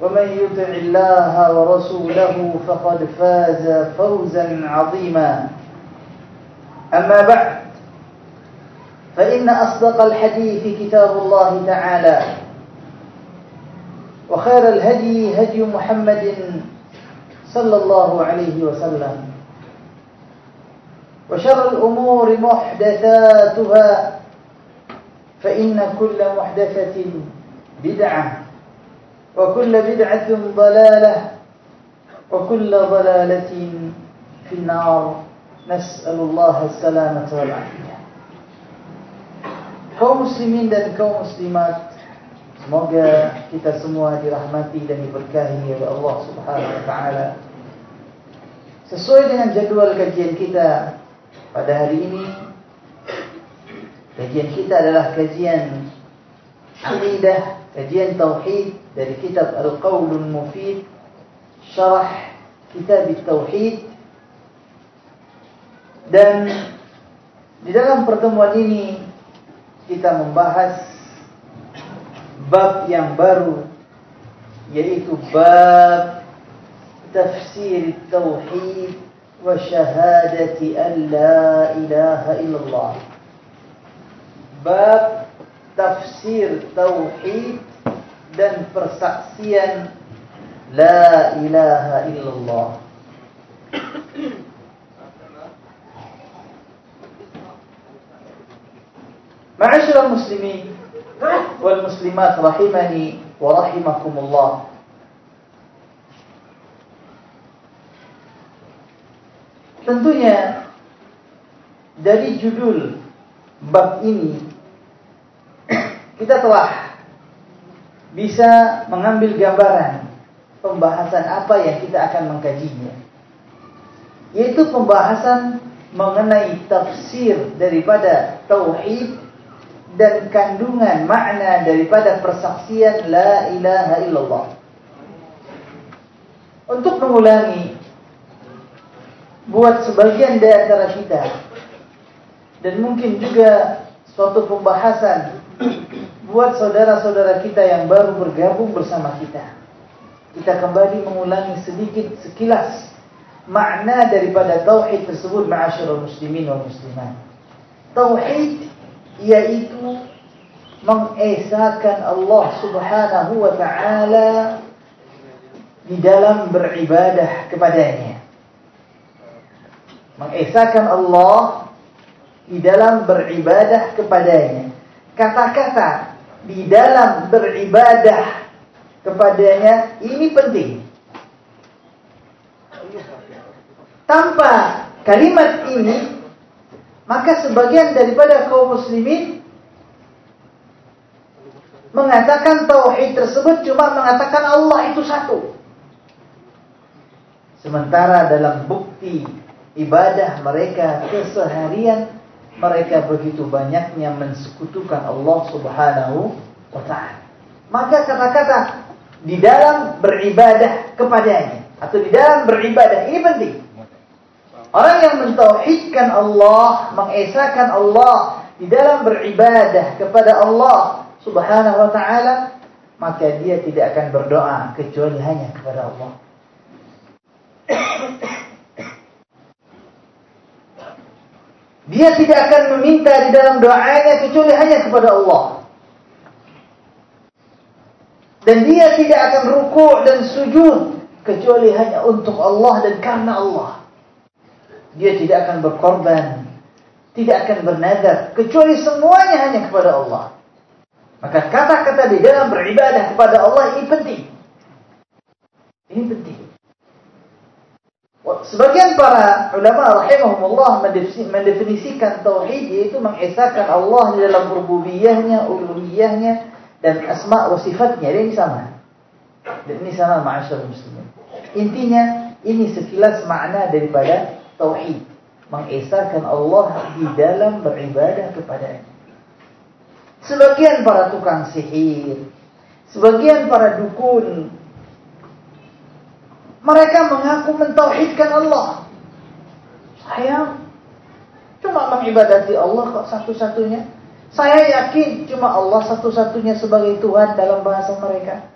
ومن يطع الله ورسوله فقد فاز فوزا عظيما. أما بعد فإن أصدق الحديث كتاب الله تعالى وخير الهدي هدي محمد صلى الله عليه وسلم وشر الأمور محدثاتها فإن كل محدثة بدعة. وكل بدعة ضلالة وكل ضلالة في النار نسأل الله السلامة والعافية kaum muslimin dan kaum muslimat semoga kita semua dirahmati dan diberkahi oleh Allah Subhanahu wa taala sesuai dengan jadwal kajian kita pada hari ini kajian kita adalah kajian aqidah kajian tauhid dari kitab Al-Qaulul Mufid syarah kitab tauhid. Dan di dalam pertemuan ini kita membahas bab yang baru yaitu bab tafsir tauhid wa syahadati an la ilaha illallah. Bab tafsir tauhid dan persaksian la ilaha illallah Ma'asyiral muslimin wal muslimat rahimani wa rahimakumullah. Tentunya dari judul bab ini kita telah bisa mengambil gambaran pembahasan apa yang kita akan mengkajinya. Yaitu pembahasan mengenai tafsir daripada tauhid dan kandungan makna daripada persaksian la ilaha illallah. Untuk mengulangi buat sebagian dari antara kita dan mungkin juga suatu pembahasan buat saudara-saudara kita yang baru bergabung bersama kita. Kita kembali mengulangi sedikit sekilas makna daripada tauhid tersebut ma'asyiral muslimin wal muslimat. Tauhid yaitu mengesahkan Allah Subhanahu wa taala di dalam beribadah kepadanya. Mengesahkan Allah di dalam beribadah kepadanya. Kata-kata di dalam beribadah kepadanya ini penting. Tanpa kalimat ini maka sebagian daripada kaum muslimin mengatakan tauhid tersebut cuma mengatakan Allah itu satu. Sementara dalam bukti ibadah mereka keseharian mereka begitu banyaknya mensekutukan Allah Subhanahu wa taala. Maka kata-kata di dalam beribadah kepadanya atau di dalam beribadah ini penting. Orang yang mentauhidkan Allah, mengesahkan Allah di dalam beribadah kepada Allah Subhanahu wa taala, maka dia tidak akan berdoa kecuali hanya kepada Allah. Dia tidak akan meminta di dalam doanya kecuali hanya kepada Allah. Dan dia tidak akan rukuk dan sujud kecuali hanya untuk Allah dan karena Allah. Dia tidak akan berkorban, tidak akan bernazar kecuali semuanya hanya kepada Allah. Maka kata-kata di dalam beribadah kepada Allah ini penting. Ini penting. Sebagian para ulama rahimahumullah mendefinisikan tauhid yaitu mengesahkan Allah di dalam rububiyahnya, uluhiyahnya dan asma wa sifatnya. Dan ini sama. Dan ini sama ma'asyar muslimin. Intinya ini sekilas makna daripada tauhid, mengesahkan Allah di dalam beribadah kepadanya. Sebagian para tukang sihir, sebagian para dukun mereka mengaku mentauhidkan Allah. Saya cuma mengibadati Allah kok satu-satunya. Saya yakin cuma Allah satu-satunya sebagai Tuhan dalam bahasa mereka.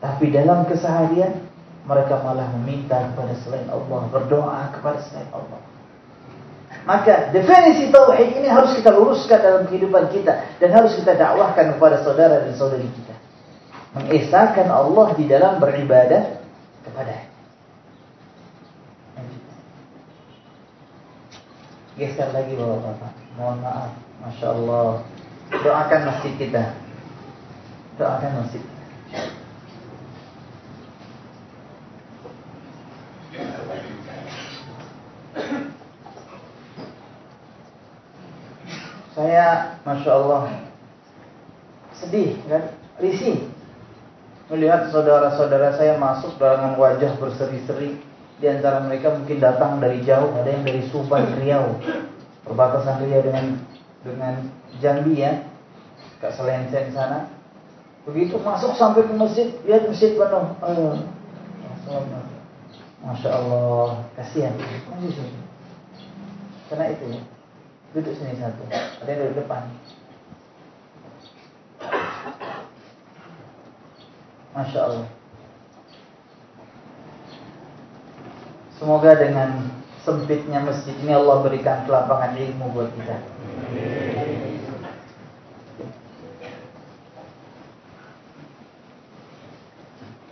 Tapi dalam keseharian mereka malah meminta kepada selain Allah, berdoa kepada selain Allah. Maka definisi tauhid ini harus kita luruskan dalam kehidupan kita dan harus kita dakwahkan kepada saudara dan saudari kita. Mengesahkan Allah di dalam beribadah kepada Geser lagi bapak-bapak. Mohon maaf. Masya Allah. Doakan masjid kita. Doakan masjid. Saya, masya Allah, sedih kan, risih melihat saudara-saudara saya masuk dengan wajah berseri-seri di antara mereka mungkin datang dari jauh, ada yang dari Subang, Riau, perbatasan Riau dengan dengan Jambi ya, ke Selengsen sana. Begitu masuk sampai ke masjid, lihat masjid penuh. Masya Allah, kasihan. Karena itu ya. Duduk sini satu, ada yang dari depan. Masya Allah. Semoga dengan sempitnya masjid ini Allah berikan kelapangan ilmu buat kita.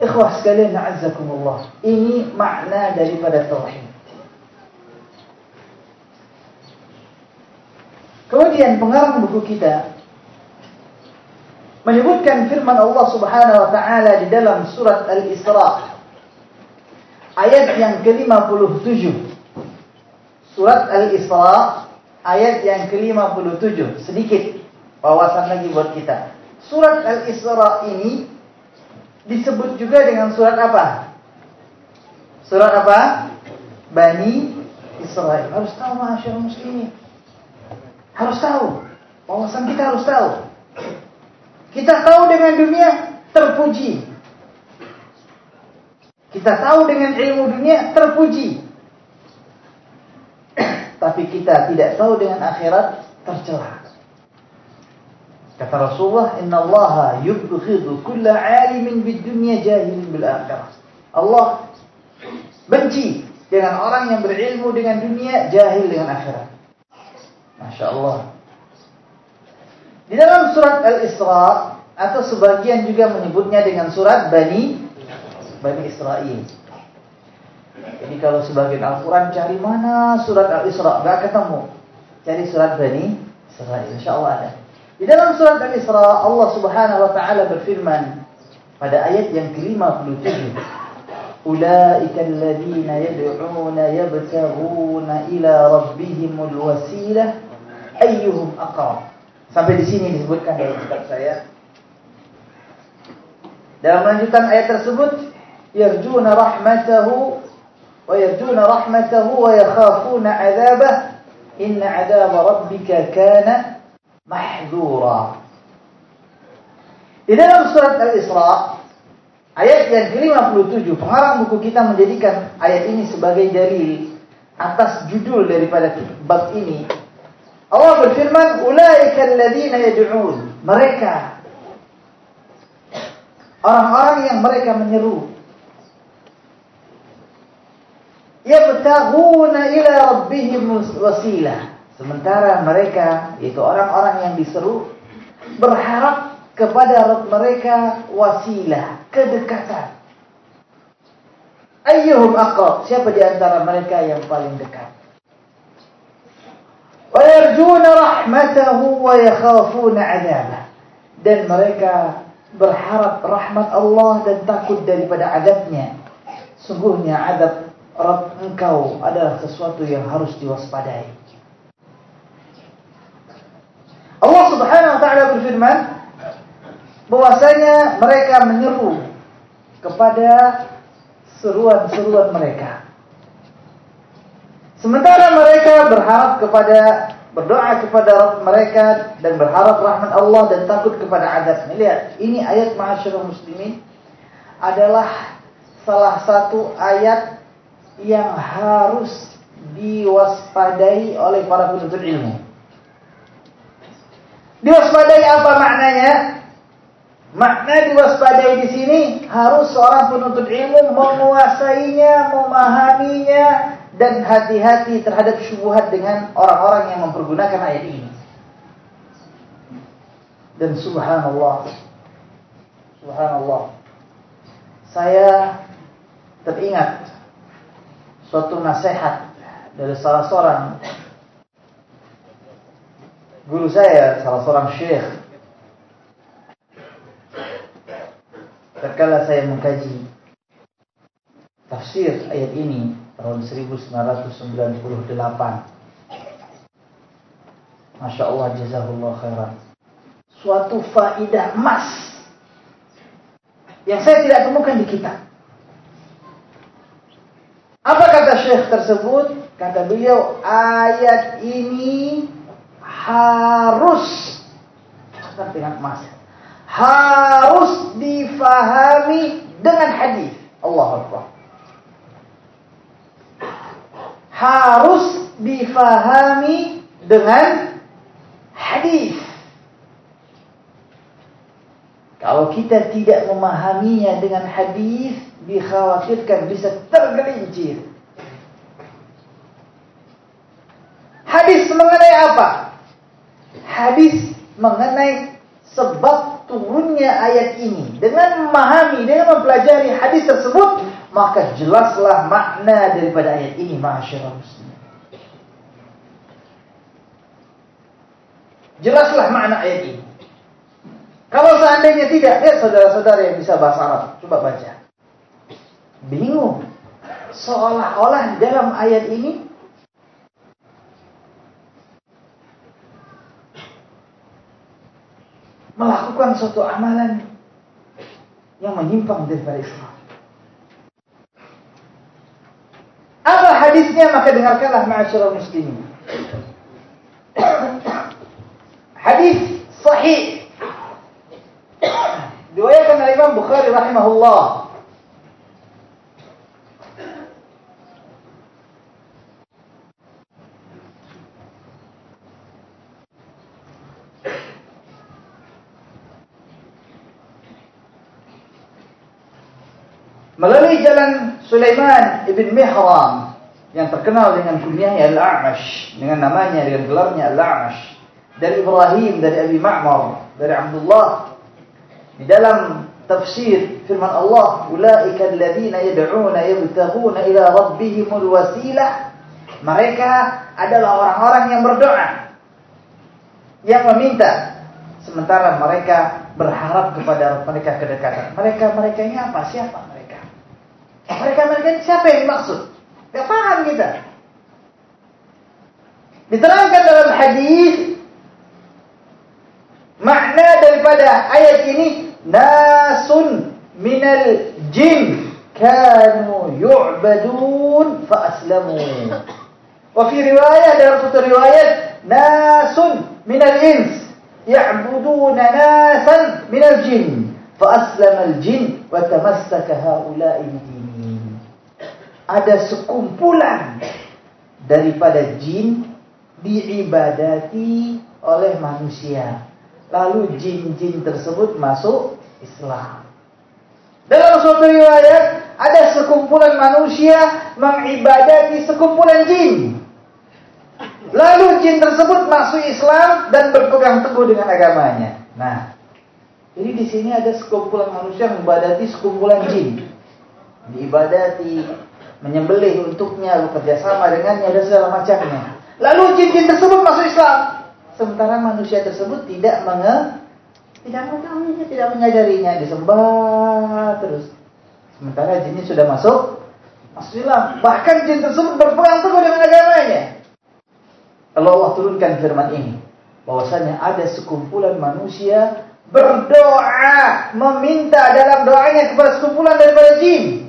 Ikhwah sekalian, na'azzakumullah. Ini makna daripada tauhid. Kemudian pengarang buku kita menyebutkan firman Allah Subhanahu wa taala di dalam surat Al-Isra ayat yang ke-57. Surat Al-Isra ayat yang ke-57. Sedikit wawasan lagi buat kita. Surat Al-Isra ini disebut juga dengan surat apa? Surat apa? Bani Israel. Harus tahu masyarakat muslimin. Harus tahu. Wawasan kita harus tahu. Kita tahu dengan dunia terpuji. Kita tahu dengan ilmu dunia terpuji. Tapi kita tidak tahu dengan akhirat tercela. Kata Rasulullah, "Inna Allah yubghidu kulla 'alimin bid dunya jahilin bil akhirah." Allah benci dengan orang yang berilmu dengan dunia, jahil dengan akhirat. Masya Allah. Di dalam surat Al-Isra atau sebagian juga menyebutnya dengan surat Bani Bani Israel. Jadi kalau sebagian Al-Quran cari mana surat Al-Isra, gak ketemu. Cari surat Bani Israel, insya Allah ada. Di dalam surat Al-Isra, Allah subhanahu wa ta'ala berfirman pada ayat yang ke-57. أولئك الذين يدعون يبتغون إلى ربهم الوسيلة أيهم أقرب sampai di sini disebutkan dalam kitab saya Dalam melanjutkan ayat tersebut, yarjuna rahmatahu wa yarjuna rahmatahu wa yakhafuna 'adzabah inna 'adzaba rabbika kana mahdura. Di dalam surat Al-Isra ayat yang ke-57 pengarang buku kita menjadikan ayat ini sebagai dalil atas judul daripada bab ini. Allah berfirman, "Ulaika alladziina yad'un." Mereka orang-orang yang mereka menyeru yabtaghuna ila rabbihim wasilah. Sementara mereka itu orang-orang yang diseru berharap kepada Rabb mereka wasilah, kedekatan. Ayyuhum aqrab? Siapa di antara mereka yang paling dekat? Rahmatahu wa yakhafuna 'adzabah. Dan mereka berharap rahmat Allah dan takut daripada adabnya. Sungguhnya adab Rabb engkau adalah sesuatu yang harus diwaspadai. Allah Subhanahu wa taala berfirman bahwasanya mereka menyeru kepada seruan-seruan mereka. Sementara mereka berharap kepada berdoa kepada Rabb mereka dan berharap rahmat Allah dan takut kepada adab. Lihat, ini ayat ma'asyiral muslimin adalah salah satu ayat yang harus diwaspadai oleh para penuntut ilmu. Diwaspadai apa maknanya? Makna diwaspadai di sini harus seorang penuntut ilmu menguasainya, memahaminya dan hati-hati terhadap syubhat dengan orang-orang yang mempergunakan ayat ini. Dan subhanallah. Subhanallah. Saya teringat suatu nasihat dari salah seorang guru saya, salah seorang syekh. Terkala saya mengkaji tafsir ayat ini tahun 1998. Masya Allah jazahullah khairan. Suatu faidah emas yang saya tidak temukan di kitab. Apa kata syekh tersebut? Kata beliau, ayat ini harus dengan emas. Harus difahami dengan hadis. Allah Akbar. Harus difahami dengan hadis. Kalau kita tidak memahaminya dengan hadis, dikhawatirkan bisa tergelincir. Hadis mengenai apa? Hadis mengenai sebab turunnya ayat ini. Dengan memahami, dengan mempelajari hadis tersebut, maka jelaslah makna daripada ayat ini, masyarakat muslim. Jelaslah makna ayat ini. Kalau seandainya tidak, lihat saudara-saudara yang bisa bahasa Arab, coba baca. Bingung. Seolah-olah dalam ayat ini melakukan suatu amalan yang menyimpang daripada Islam. Apa hadisnya maka dengarkanlah ma'asyiral muslimin. Hadis sahih Diriwayatkan oleh Imam Bukhari rahimahullah. Melalui jalan Sulaiman ibn Mihram yang terkenal dengan kunyahnya Al-A'mash, dengan namanya dengan gelarnya Al-A'mash, dari Ibrahim, dari Abi Ma'mar, dari Abdullah Di dalam tafsir firman Allah, "Ulaika alladziina yad'uuna yabtaghuna ila rabbihimul wasilah." Mereka adalah orang-orang yang berdoa yang meminta sementara mereka berharap kepada mereka kedekatan. Mereka-mereka ini apa? Siapa mereka? Mereka-mereka ini siapa yang dimaksud? Tidak paham kita. Diterangkan dalam hadis Makna daripada ayat ini nasun minal jin kanu yu'badun fa aslamu. Wa fi riwayah dalam satu riwayat nasun minal ins ya'buduna nasan minal jin fa aslama al jin Ada sekumpulan daripada jin diibadati oleh manusia. Lalu jin-jin tersebut masuk Islam. Dalam suatu riwayat ada sekumpulan manusia mengibadati sekumpulan jin. Lalu jin tersebut masuk Islam dan berpegang teguh dengan agamanya. Nah, jadi di sini ada sekumpulan manusia mengibadati sekumpulan jin. Diibadati, menyembelih untuknya, bekerja sama dengannya dan segala macamnya. Lalu jin-jin tersebut masuk Islam. Sementara manusia tersebut tidak menge tidak mengetahuinya, tidak menyadarinya, disembah terus. Sementara jinnya sudah masuk masuk Islam. Bahkan jin tersebut berpegang teguh dengan agamanya. Kalau Allah turunkan firman ini, bahwasanya ada sekumpulan manusia berdoa, meminta dalam doanya kepada sekumpulan daripada jin.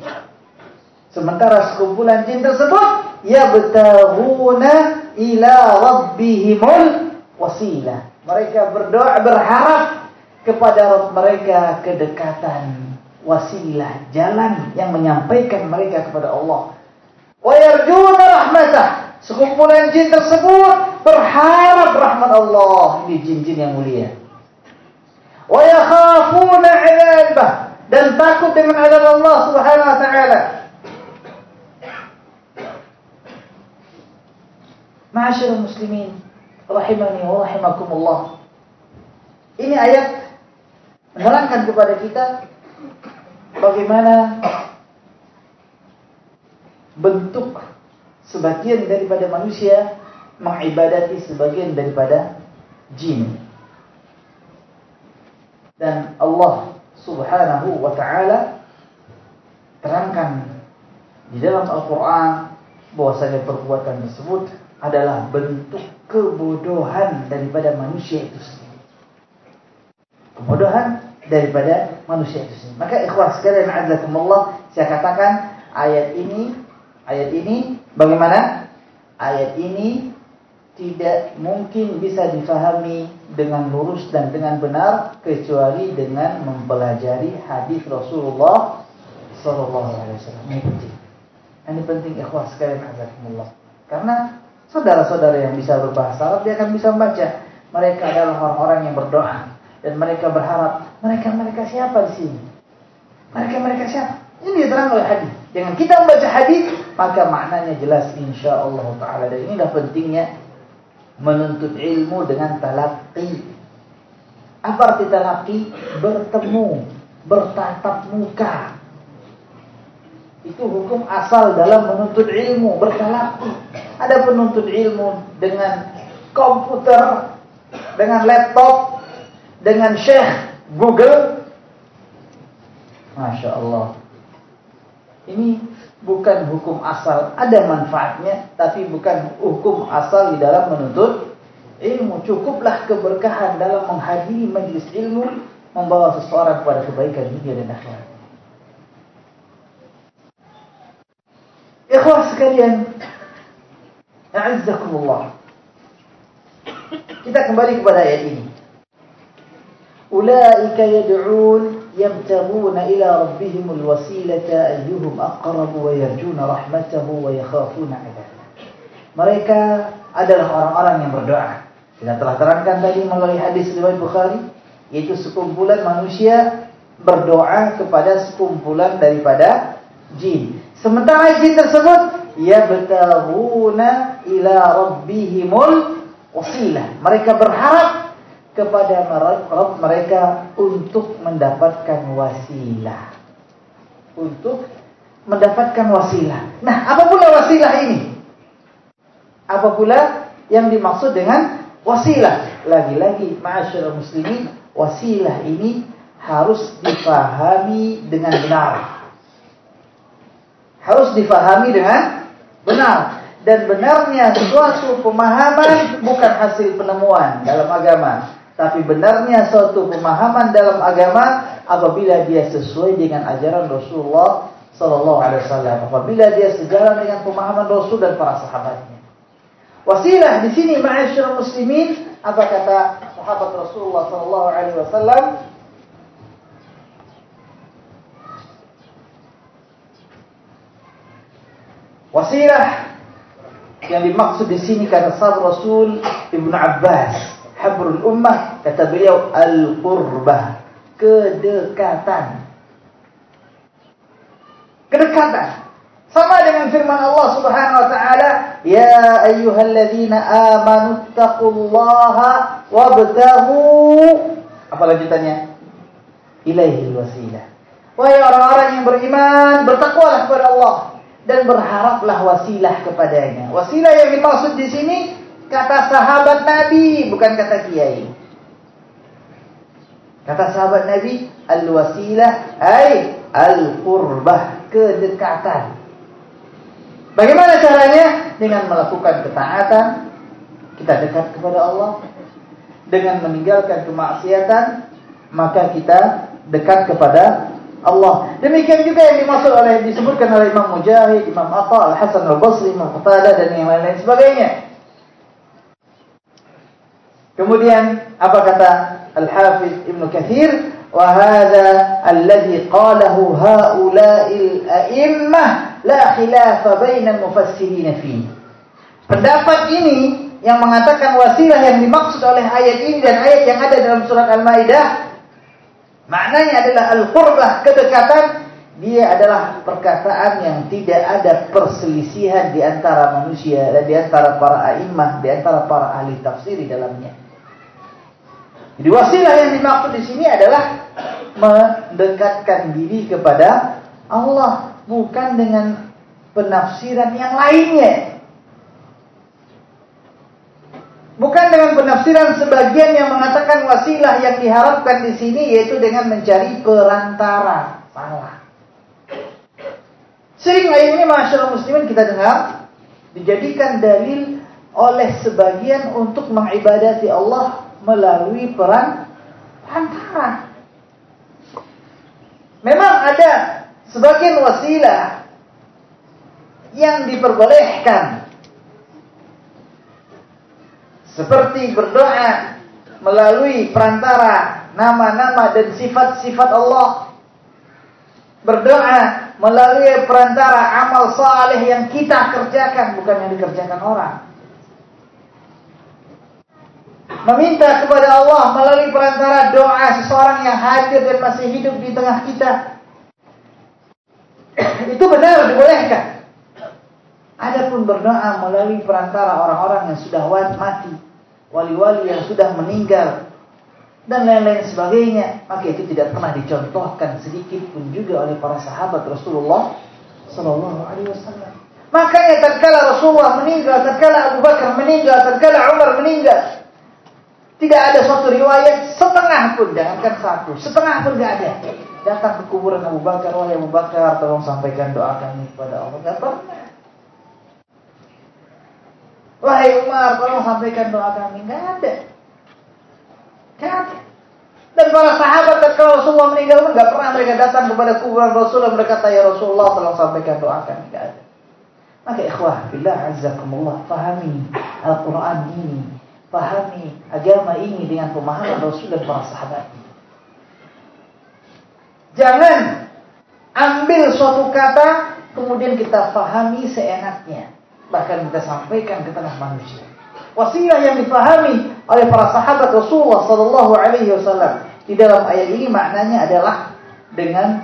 Sementara sekumpulan jin tersebut ya betahuna ila rabbihimul wasilah. Mereka berdoa berharap kepada Rabb mereka kedekatan wasilah jalan yang menyampaikan mereka kepada Allah. Wa yarjuna rahmatah. Sekumpulan jin tersebut berharap rahmat Allah. Ini jin-jin yang mulia. Wa yakhafuna 'adzabah dan takut dengan azab Allah Subhanahu wa taala. Ma'asyiral muslimin, rahimani wa rahimakumullah. Ini ayat menerangkan kepada kita bagaimana bentuk sebagian daripada manusia mengibadati sebagian daripada jin. Dan Allah Subhanahu wa taala terangkan di dalam Al-Qur'an bahwasanya perbuatan tersebut adalah bentuk kebodohan daripada manusia itu sendiri. Kebodohan daripada manusia itu sendiri. Maka ikhwah sekalian azakumullah, saya katakan ayat ini ayat ini bagaimana? Ayat ini tidak mungkin bisa difahami dengan lurus dan dengan benar kecuali dengan mempelajari hadis Rasulullah sallallahu alaihi wasallam. Ini penting. Ini penting ikhwah sekalian azakumullah. Karena saudara-saudara yang bisa berbahasa Arab dia akan bisa membaca. Mereka adalah orang-orang yang berdoa dan mereka berharap mereka-mereka siapa di sini? Mereka-mereka siapa? Ini diterang oleh hadis. Dengan kita membaca hadis, maka maknanya jelas insya Allah taala. Dan inilah pentingnya menuntut ilmu dengan talaqi. Apa arti talaqi? Bertemu, bertatap muka. Itu hukum asal dalam menuntut ilmu, bertalaqi. Ada penuntut ilmu dengan komputer, dengan laptop, dengan syekh Google. Masya Allah. Ini bukan hukum asal, ada manfaatnya, tapi bukan hukum asal di dalam menuntut ilmu. Cukuplah keberkahan dalam menghadiri majlis ilmu membawa seseorang kepada kebaikan dunia dan akhirat. Ikhwah sekalian, A'azzakumullah. Kita kembali kepada ayat ini. Ulaika yad'un yabtaguna ila rabbihimul wasilata ayyuhum aqrabu wa yarjuna rahmatahu wa yakhafuna 'adzabah. Mereka adalah orang-orang yang berdoa. Kita telah terangkan tadi melalui hadis riwayat Bukhari, yaitu sekumpulan manusia berdoa kepada sekumpulan daripada jin. Sementara jin tersebut yabtaguna ila rabbihimul wasilah. Mereka berharap kepada Rabb mereka untuk mendapatkan wasilah. Untuk mendapatkan wasilah. Nah, apa pula wasilah ini? Apa pula yang dimaksud dengan wasilah? Lagi-lagi, ma'asyiral muslimin, wasilah ini harus dipahami dengan benar. Harus dipahami dengan benar dan benarnya suatu pemahaman bukan hasil penemuan dalam agama, tapi benarnya suatu pemahaman dalam agama apabila dia sesuai dengan ajaran Rasulullah Sallallahu Alaihi Wasallam. Apabila dia sejalan dengan pemahaman Rasul dan para sahabatnya. Wasilah di sini ma'asyar muslimin apa kata sahabat Rasulullah Sallallahu Alaihi Wasallam? Wasilah yang dimaksud di sini kata sahabat Rasul Ibnu Abbas, habrul ummah kata beliau al-qurbah, kedekatan. Kedekatan. Sama dengan firman Allah Subhanahu wa taala, "Ya ayyuhalladzina amanu taqullaha wabtaghu" Apa lanjutannya? Ilaihil wasilah. Wahai orang-orang yang beriman, bertakwalah kepada Allah dan berharaplah wasilah kepadanya. Wasilah yang dimaksud di sini kata sahabat Nabi, bukan kata kiai. Kata sahabat Nabi, al-wasilah ay al-qurbah, kedekatan. Bagaimana caranya? Dengan melakukan ketaatan, kita dekat kepada Allah. Dengan meninggalkan kemaksiatan, maka kita dekat kepada Allah. Demikian juga yang dimaksud oleh disebutkan oleh Imam Mujahid, Imam Atta, Al Hasan Al Basri, Imam Qatadah dan yang lain-lain sebagainya. Kemudian apa kata Al Hafiz Ibnu Katsir? وهذا الذي قاله هؤلاء الأئمة لا خلاف بين المفسرين فيه Pendapat ini yang mengatakan wasilah yang dimaksud oleh ayat ini dan ayat yang ada dalam surat Al-Maidah maknanya adalah al-qurbah, kedekatan dia adalah perkataan yang tidak ada perselisihan di antara manusia dan di antara para a'immah, di antara para ahli tafsir di dalamnya. Jadi wasilah yang dimaksud di sini adalah mendekatkan diri kepada Allah bukan dengan penafsiran yang lainnya. Bukan dengan penafsiran sebagian yang mengatakan wasilah yang diharapkan di sini yaitu dengan mencari perantara. Salah. Sering ayat ini masyarakat muslimin kita dengar dijadikan dalil oleh sebagian untuk mengibadati Allah melalui peran perantara. Memang ada sebagian wasilah yang diperbolehkan seperti berdoa melalui perantara nama-nama dan sifat-sifat Allah. Berdoa melalui perantara amal saleh yang kita kerjakan bukan yang dikerjakan orang. Meminta kepada Allah melalui perantara doa seseorang yang hadir dan masih hidup di tengah kita. Itu benar dibolehkan. Adapun berdoa melalui perantara orang-orang yang sudah mati, wali-wali yang sudah meninggal, dan lain-lain sebagainya, maka itu tidak pernah dicontohkan sedikit pun juga oleh para sahabat Rasulullah Sallallahu Alaihi Wasallam. Makanya tatkala Rasulullah meninggal, tatkala Abu Bakar meninggal, tatkala Umar meninggal, tidak ada suatu riwayat setengah pun, jangankan satu, setengah pun tidak ada. Datang ke kuburan Abu Bakar, wahai Abu Bakar, tolong sampaikan doa kami kepada Allah. Tidak pernah. Wahai Umar, tolong sampaikan doa kami. Enggak ada. Enggak. Dan para sahabat ketika Rasulullah meninggal pun enggak pernah mereka datang kepada kuburan Rasul dan berkata, Ya Rasulullah, tolong sampaikan doa kami. Enggak ada. Maka ikhwah, billah azzakumullah, fahami Al-Quran ini. Fahami agama ini dengan pemahaman Rasul dan para sahabat. Jangan ambil suatu kata, kemudian kita fahami seenaknya bahkan kita sampaikan ke tengah manusia. Wasilah yang dipahami oleh para sahabat Rasulullah Sallallahu Alaihi Wasallam di dalam ayat ini maknanya adalah dengan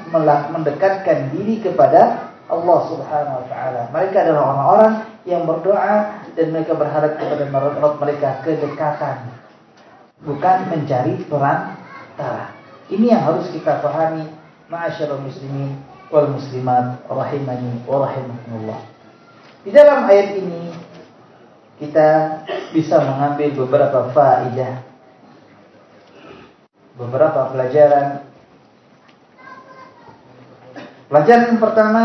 mendekatkan diri kepada Allah Subhanahu Wa Taala. Mereka adalah orang-orang yang berdoa dan mereka berharap kepada Rabb mereka kedekatan, bukan mencari perantara. Ini yang harus kita pahami, ma'asyiral muslimin wal muslimat rahimani wa rahimakumullah. Di dalam ayat ini kita bisa mengambil beberapa faidah, beberapa pelajaran. Pelajaran pertama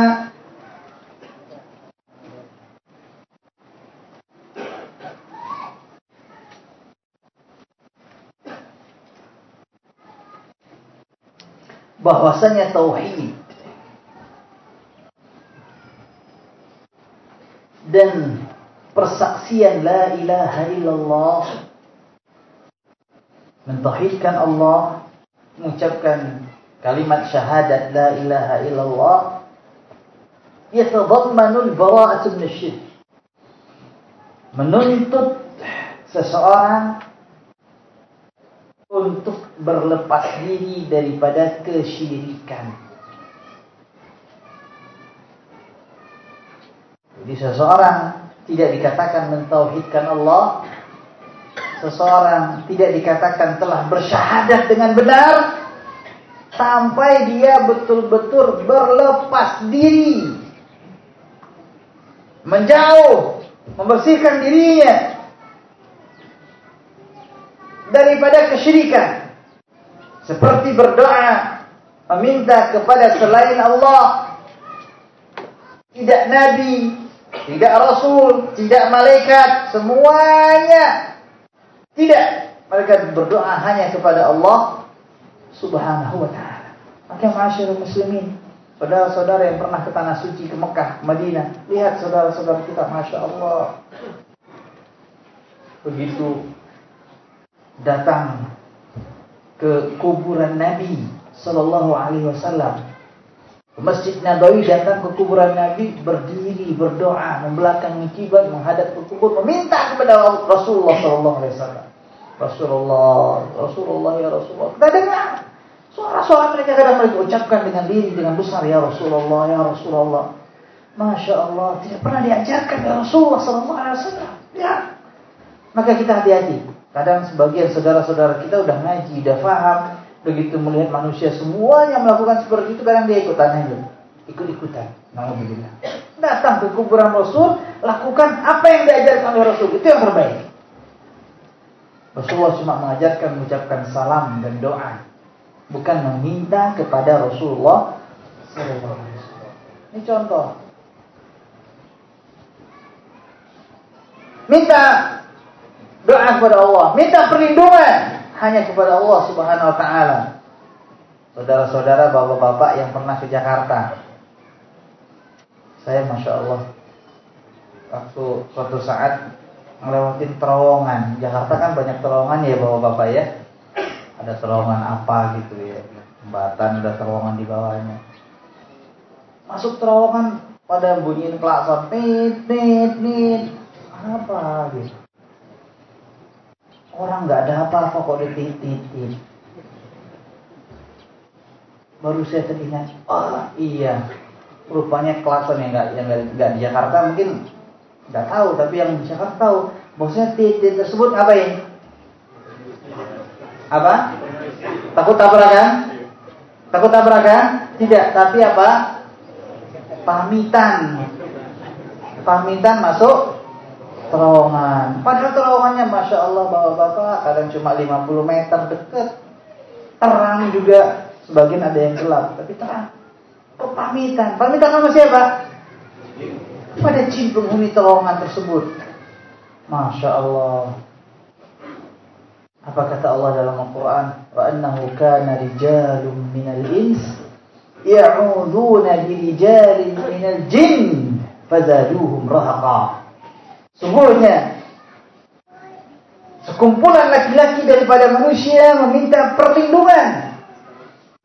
bahwasanya tauhid dan persaksian la ilaha illallah mentauhidkan Allah mengucapkan kalimat syahadat la ilaha illallah yatadhammanu al-bara'atu min asy menuntut seseorang untuk berlepas diri daripada kesyirikan. Jadi seseorang tidak dikatakan mentauhidkan Allah, seseorang tidak dikatakan telah bersyahadat dengan benar sampai dia betul-betul berlepas diri menjauh membersihkan dirinya daripada kesyirikan. Seperti berdoa meminta kepada selain Allah. Tidak nabi, tidak rasul, tidak malaikat, semuanya tidak. Mereka berdoa hanya kepada Allah Subhanahu wa taala. Maka masyarakat muslimin, saudara-saudara yang pernah ke tanah suci ke Mekah, Madinah, lihat saudara-saudara kita, masya Allah, begitu datang ke kuburan Nabi Sallallahu Alaihi Wasallam. Masjid Nabawi datang ke kuburan Nabi berdiri berdoa membelakangi kiblat menghadap ke kubur meminta kepada Rasulullah Sallallahu Alaihi Wasallam. Rasulullah, Rasulullah ya Rasulullah. Kita dengar suara-suara mereka kadang mereka ucapkan dengan diri dengan besar ya Rasulullah ya Rasulullah. Masya Allah tidak pernah diajarkan oleh Rasulullah Sallallahu Alaihi Wasallam. Ya, maka kita hati-hati. Kadang sebagian saudara-saudara kita udah ngaji, udah paham, begitu melihat manusia semua yang melakukan seperti itu, kadang dia ikutan aja. Ikut-ikutan. Alhamdulillah. Datang ke kuburan Rasul, lakukan apa yang diajarkan oleh Rasul. Itu yang terbaik. Rasulullah cuma mengajarkan mengucapkan salam dan doa. Bukan meminta kepada Rasulullah Ini contoh. Minta doa kepada Allah, minta perlindungan hanya kepada Allah Subhanahu wa taala. Saudara-saudara, bapak-bapak yang pernah ke Jakarta. Saya Masya Allah Waktu suatu saat Ngelewatin terowongan. Jakarta kan banyak terowongan ya bapak-bapak ya. Ada terowongan apa gitu ya. Jembatan ada terowongan di bawahnya. Masuk terowongan Pada bunyiin klakson Nit, nit, nit Apa gitu Orang nggak ada apa-apa kok dititit. Baru saya teringat, oh iya, rupanya kelasan yang nggak yang nggak di Jakarta mungkin nggak tahu, tapi yang di Jakarta tahu. Bosnya titit tersebut apa ini? Apa? Takut tabrakan? Takut tabrakan? Tidak, tapi apa? Pamitan. Pamitan masuk terowongan. Padahal terowongannya Masya Allah bapak-bapak kadang cuma 50 meter deket. Terang juga. Sebagian ada yang gelap. Tapi terang. Kepamitan. Pamitan sama siapa? Pada jin penghuni terowongan tersebut. Masya Allah. Apa kata Allah dalam Al-Quran? Annahu kana rijalun minal ins ya'udhuna birijalin minal jin fazaduhum rahaqa. Sungguhnya sekumpulan laki-laki daripada manusia meminta perlindungan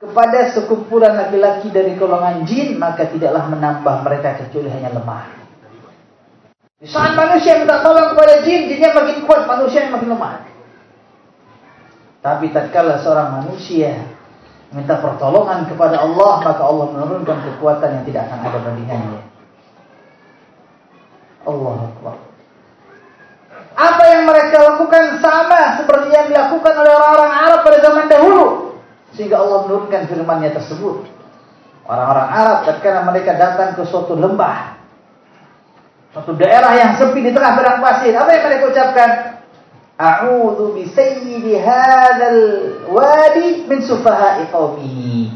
kepada sekumpulan laki-laki dari golongan jin maka tidaklah menambah mereka kecuali hanya lemah. Di saat manusia minta tolong kepada jin, jinnya makin kuat, manusia yang makin lemah. Tapi tatkala seorang manusia minta pertolongan kepada Allah, maka Allah menurunkan kekuatan yang tidak akan ada bandingannya. Allah Akbar. Lakukan sama seperti yang dilakukan oleh orang-orang Arab pada zaman dahulu. Sehingga Allah menurunkan firman-Nya tersebut. Orang-orang Arab ketika mereka datang ke suatu lembah. Suatu daerah yang sepi di tengah padang pasir. Apa yang mereka ucapkan? A'udzu bi sayyidi hadzal wadi min sufaha'i qaumihi.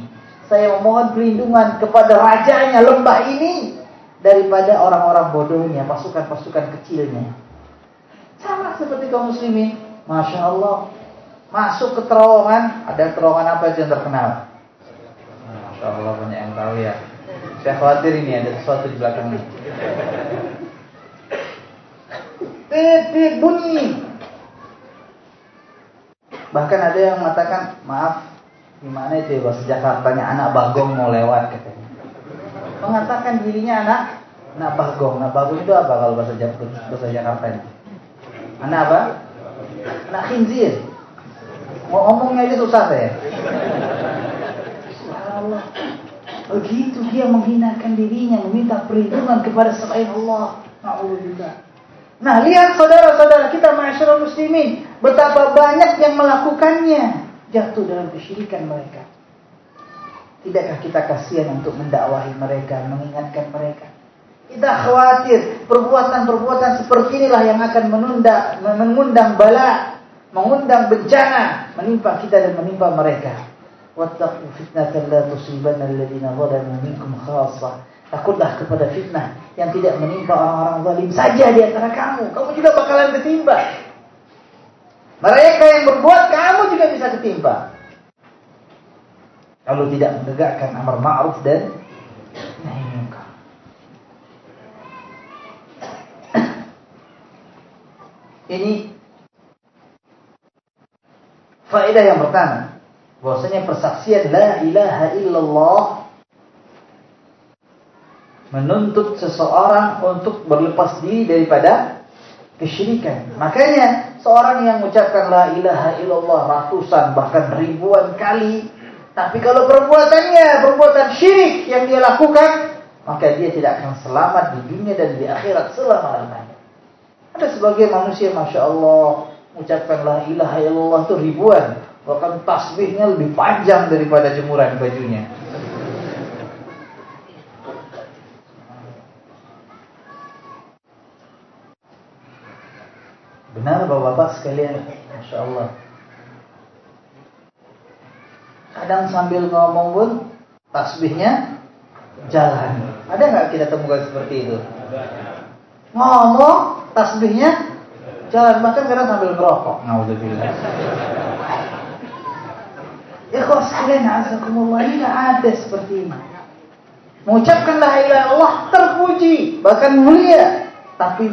Saya memohon perlindungan kepada rajanya lembah ini daripada orang-orang bodohnya, pasukan-pasukan kecilnya. Sama seperti kaum muslimin. Masya Allah. Masuk ke terowongan. Ada terowongan apa yang terkenal? Masya Allah banyak yang tahu ya. Saya khawatir ini ada sesuatu di belakangnya. Tit, bunyi. Bahkan ada yang mengatakan, maaf, gimana itu ya bahasa Jakartanya anak bagong mau lewat katanya. Mengatakan dirinya anak anak bagong. Anak bagong itu apa kalau bahasa Jakarta? Bahasa Jakarta ini? Anak apa? Anak khinzir. Mau ngomongnya aja susah saya. Allah. Begitu dia menghinakan dirinya, meminta perlindungan kepada selain Allah. Nah, lihat saudara-saudara kita masyarakat muslimin, betapa banyak yang melakukannya jatuh dalam kesyirikan mereka. Tidakkah kita kasihan untuk mendakwahi mereka, mengingatkan mereka? Kita khawatir perbuatan-perbuatan seperti inilah yang akan menunda, mengundang bala, mengundang bencana menimpa kita dan menimpa mereka. Wattaqu fitnatan la tusibanna alladziina zalamu minkum khassah. Takutlah kepada fitnah yang tidak menimpa orang-orang zalim saja di antara kamu. Kamu juga bakalan ketimpa. Mereka yang berbuat kamu juga bisa ketimpa. Kalau tidak menegakkan amar ma'ruf dan nahi Ini faedah yang pertama. Bahwasanya persaksian la ilaha illallah menuntut seseorang untuk berlepas diri daripada kesyirikan. Makanya seorang yang mengucapkan la ilaha illallah ratusan bahkan ribuan kali tapi kalau perbuatannya perbuatan syirik yang dia lakukan maka dia tidak akan selamat di dunia dan di akhirat selama-lamanya. Ada sebagian manusia Masya Allah mengucapkan la ilaha illallah itu ribuan bahkan tasbihnya lebih panjang daripada jemuran bajunya. Benar bapak-bapak sekalian, Masya Allah. Kadang sambil ngomong pun tasbihnya jalan. Ada nggak kita temukan seperti itu? Ngomong tasbihnya jalan bahkan kadang sambil ngerokok. Nauzubillah. Ikhwas sekalian, azakumullah ini ada seperti ini. Mengucapkan la ilaha illallah terpuji, bahkan mulia, tapi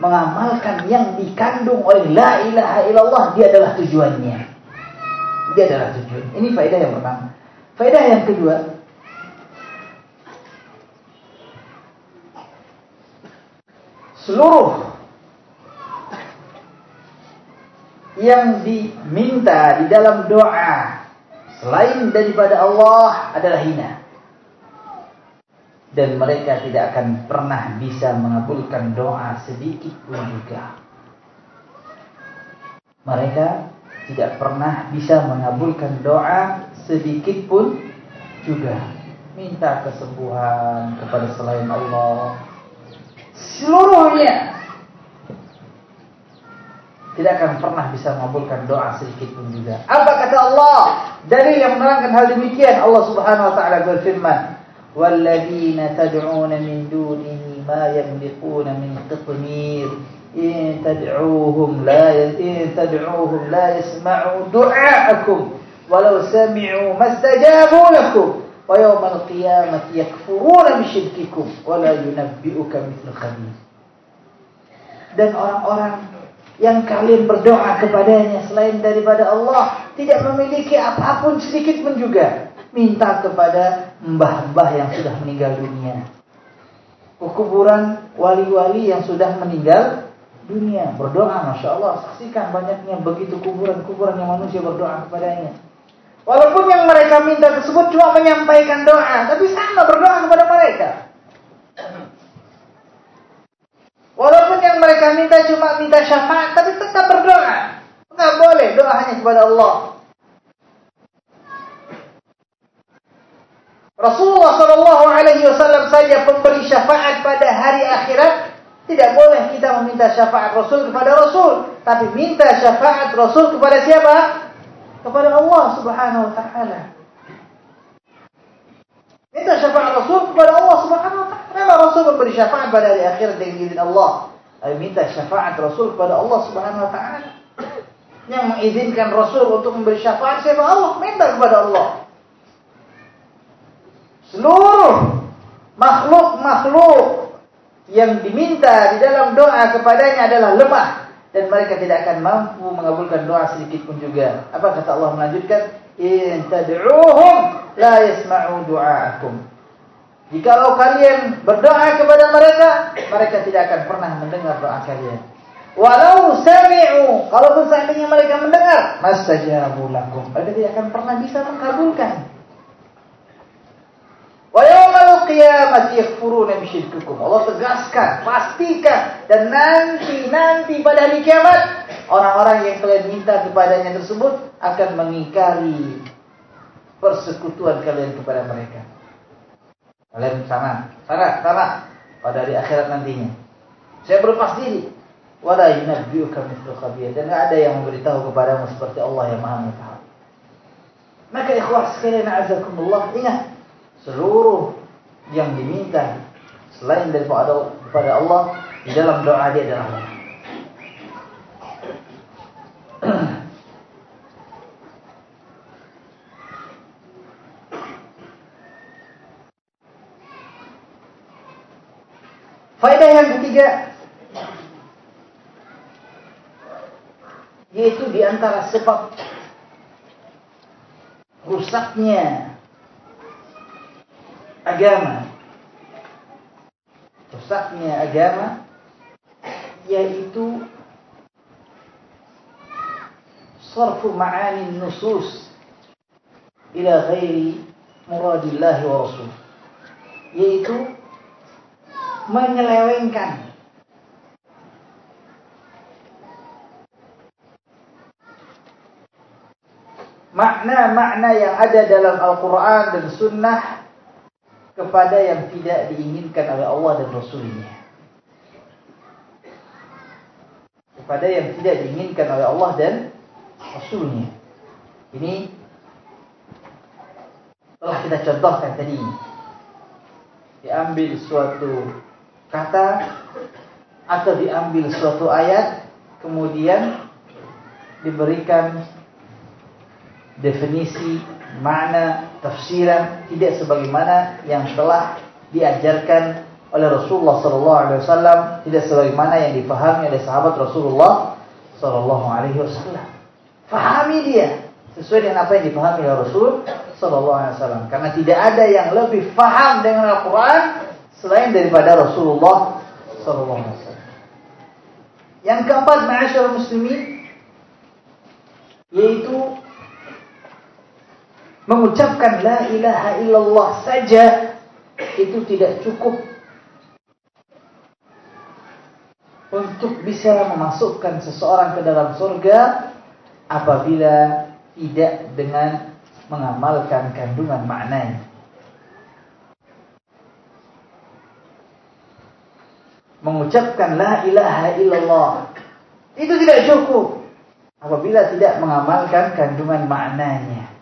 mengamalkan yang dikandung oleh la ilaha illallah dia adalah tujuannya. Dia adalah tujuan. Ini faedah yang pertama. Faedah yang kedua, seluruh yang diminta di dalam doa selain daripada Allah adalah hina dan mereka tidak akan pernah bisa mengabulkan doa sedikit pun juga. Mereka tidak pernah bisa mengabulkan doa sedikit pun juga. Minta kesembuhan kepada selain Allah. seluruhnya tidak akan pernah bisa mengabulkan doa sedikit pun juga. Apa kata Allah? Dari yang menerangkan hal demikian Allah Subhanahu wa taala berfirman, "Walladzina tad'una min dunihi ma yamliquna min qitmir." In tad'uuhum la in tad'uuhum la yasma'u du'aa'akum walau sami'u mastajabu lakum. ويوم القيامة يكفرون yakfuruna ولا ينبئك مثل خبير. Dan orang-orang yang kalian berdoa kepadanya selain daripada Allah tidak memiliki apa pun sedikit pun juga minta kepada mbah-mbah yang sudah meninggal dunia. Kuburan wali-wali yang sudah meninggal dunia berdoa, masya Allah saksikan banyaknya begitu kuburan-kuburan yang manusia berdoa kepadanya. Walaupun yang mereka minta tersebut cuma menyampaikan doa. Tapi sama berdoa kepada mereka. Walaupun yang mereka minta cuma minta syafaat. Tapi tetap berdoa. Enggak boleh doa hanya kepada Allah. Rasulullah Shallallahu Alaihi Wasallam saja pemberi syafaat pada hari akhirat. Tidak boleh kita meminta syafaat Rasul kepada Rasul, tapi minta syafaat Rasul kepada siapa? Kepada Allah Subhanahu Wa Taala. Minta syafaat Rasul kepada Allah Subhanahu Wa Taala. Memang Rasul memberi syafaat pada hari akhirat dengan izin Allah. Tapi minta syafaat Rasul kepada Allah Subhanahu Wa Taala. Yang mengizinkan Rasul untuk memberi syafaat siapa Allah? Minta kepada Allah. seluruh makhluk-makhluk yang diminta di dalam doa kepadanya adalah lemah dan mereka tidak akan mampu mengabulkan doa sedikit pun juga. Apa kata Allah melanjutkan? In tad'uuhum la yasma'u du'aakum. Jikalau kalian berdoa kepada mereka, mereka tidak akan pernah mendengar doa kalian. Walau sami'u, kalaupun seandainya mereka mendengar, mastajabu lakum. Mereka tidak akan pernah bisa mengabulkan. Allah tegaskan, pastikan dan nanti nanti pada hari kiamat orang-orang yang kalian minta kepadanya tersebut akan mengingkari persekutuan kalian kepada mereka. Kalian sana, sana, sana pada hari akhirat nantinya. Saya berlepas diri. Wala yunabbi'uka mithlu. Dan tidak ada yang memberitahu kepadamu seperti Allah yang Maha Mengetahui. Maka ikhwah sekalian azakumullah ingat seluruh yang diminta selain daripada kepada Allah di dalam doa dia adalah. Faedah yang ketiga yaitu di antara sebab rusaknya agama. Rusaknya agama yaitu sarfu ma'ani nusus ila ghairi muradillah wa rasul. Yaitu menyelewengkan makna-makna yang ada dalam Al-Quran dan Sunnah kepada yang tidak diinginkan oleh Allah dan Rasulnya. Kepada yang tidak diinginkan oleh Allah dan Rasulnya. Ini telah kita contohkan tadi. Diambil suatu kata atau diambil suatu ayat kemudian diberikan definisi makna tafsiran tidak sebagaimana yang telah diajarkan oleh Rasulullah sallallahu alaihi wasallam, tidak sebagaimana yang dipahami oleh sahabat Rasulullah sallallahu alaihi wasallam. Fahami dia sesuai dengan apa yang dipahami oleh Rasul sallallahu alaihi wasallam. Karena tidak ada yang lebih faham dengan Al-Qur'an selain daripada Rasulullah sallallahu alaihi wasallam. Yang keempat, ma'asyar muslimin yaitu mengucapkan la ilaha illallah saja itu tidak cukup untuk bisa memasukkan seseorang ke dalam surga apabila tidak dengan mengamalkan kandungan maknanya. Mengucapkan la ilaha illallah itu tidak cukup apabila tidak mengamalkan kandungan maknanya.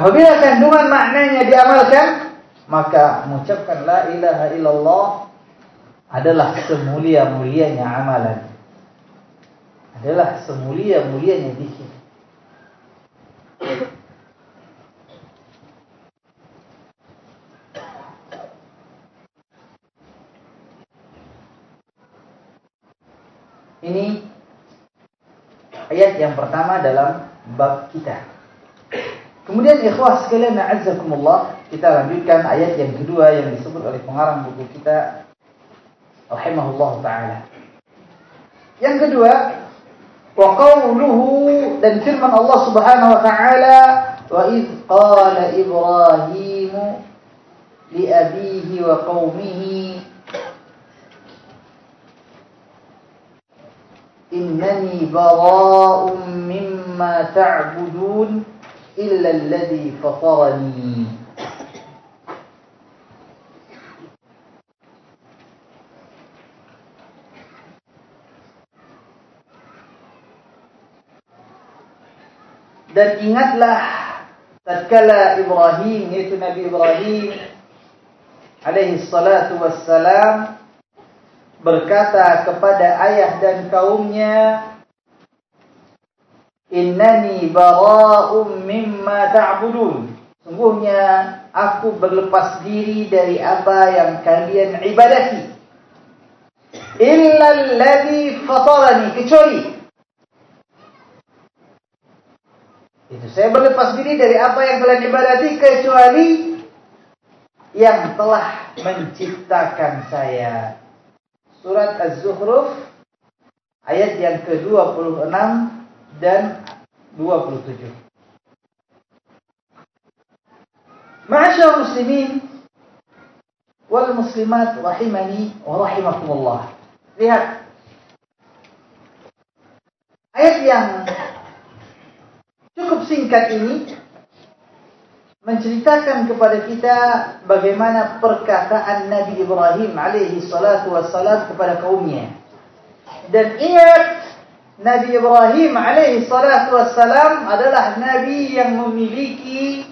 Apabila kandungan maknanya diamalkan, maka mengucapkan la ilaha illallah adalah semulia-mulianya amalan. Adalah semulia-mulianya zikir. Ini ayat yang pertama dalam bab kita. Kemudian ikhwah sekalian na'azzakumullah kita lanjutkan ayat yang kedua yang disebut oleh pengarang buku kita rahimahullah taala. Yang kedua, wa qawluhu dan firman Allah Subhanahu wa taala wa id qala Ibrahim li abihi wa qaumihi innani bara'un mimma ta'budun illa alladhi fatarani Dan ingatlah tatkala Ibrahim yaitu Nabi Ibrahim alaihi salatu wassalam berkata kepada ayah dan kaumnya Innani bara'um mimma ta'budun. Sungguhnya aku berlepas diri dari apa yang kalian ibadati. Illa alladhi fatarani Kecuali Itu saya berlepas diri dari apa yang kalian ibadati Kecuali Yang telah menciptakan saya. Surat Az-Zuhruf Ayat yang ke-26 dan 27. Ma'asyar muslimin wal muslimat rahimani wa rahimakumullah. Lihat. Ayat yang cukup singkat ini menceritakan kepada kita bagaimana perkataan Nabi Ibrahim alaihi salatu wassalam kepada kaumnya. Dan ingat Nabi Ibrahim alaihi salatu wassalam adalah Nabi yang memiliki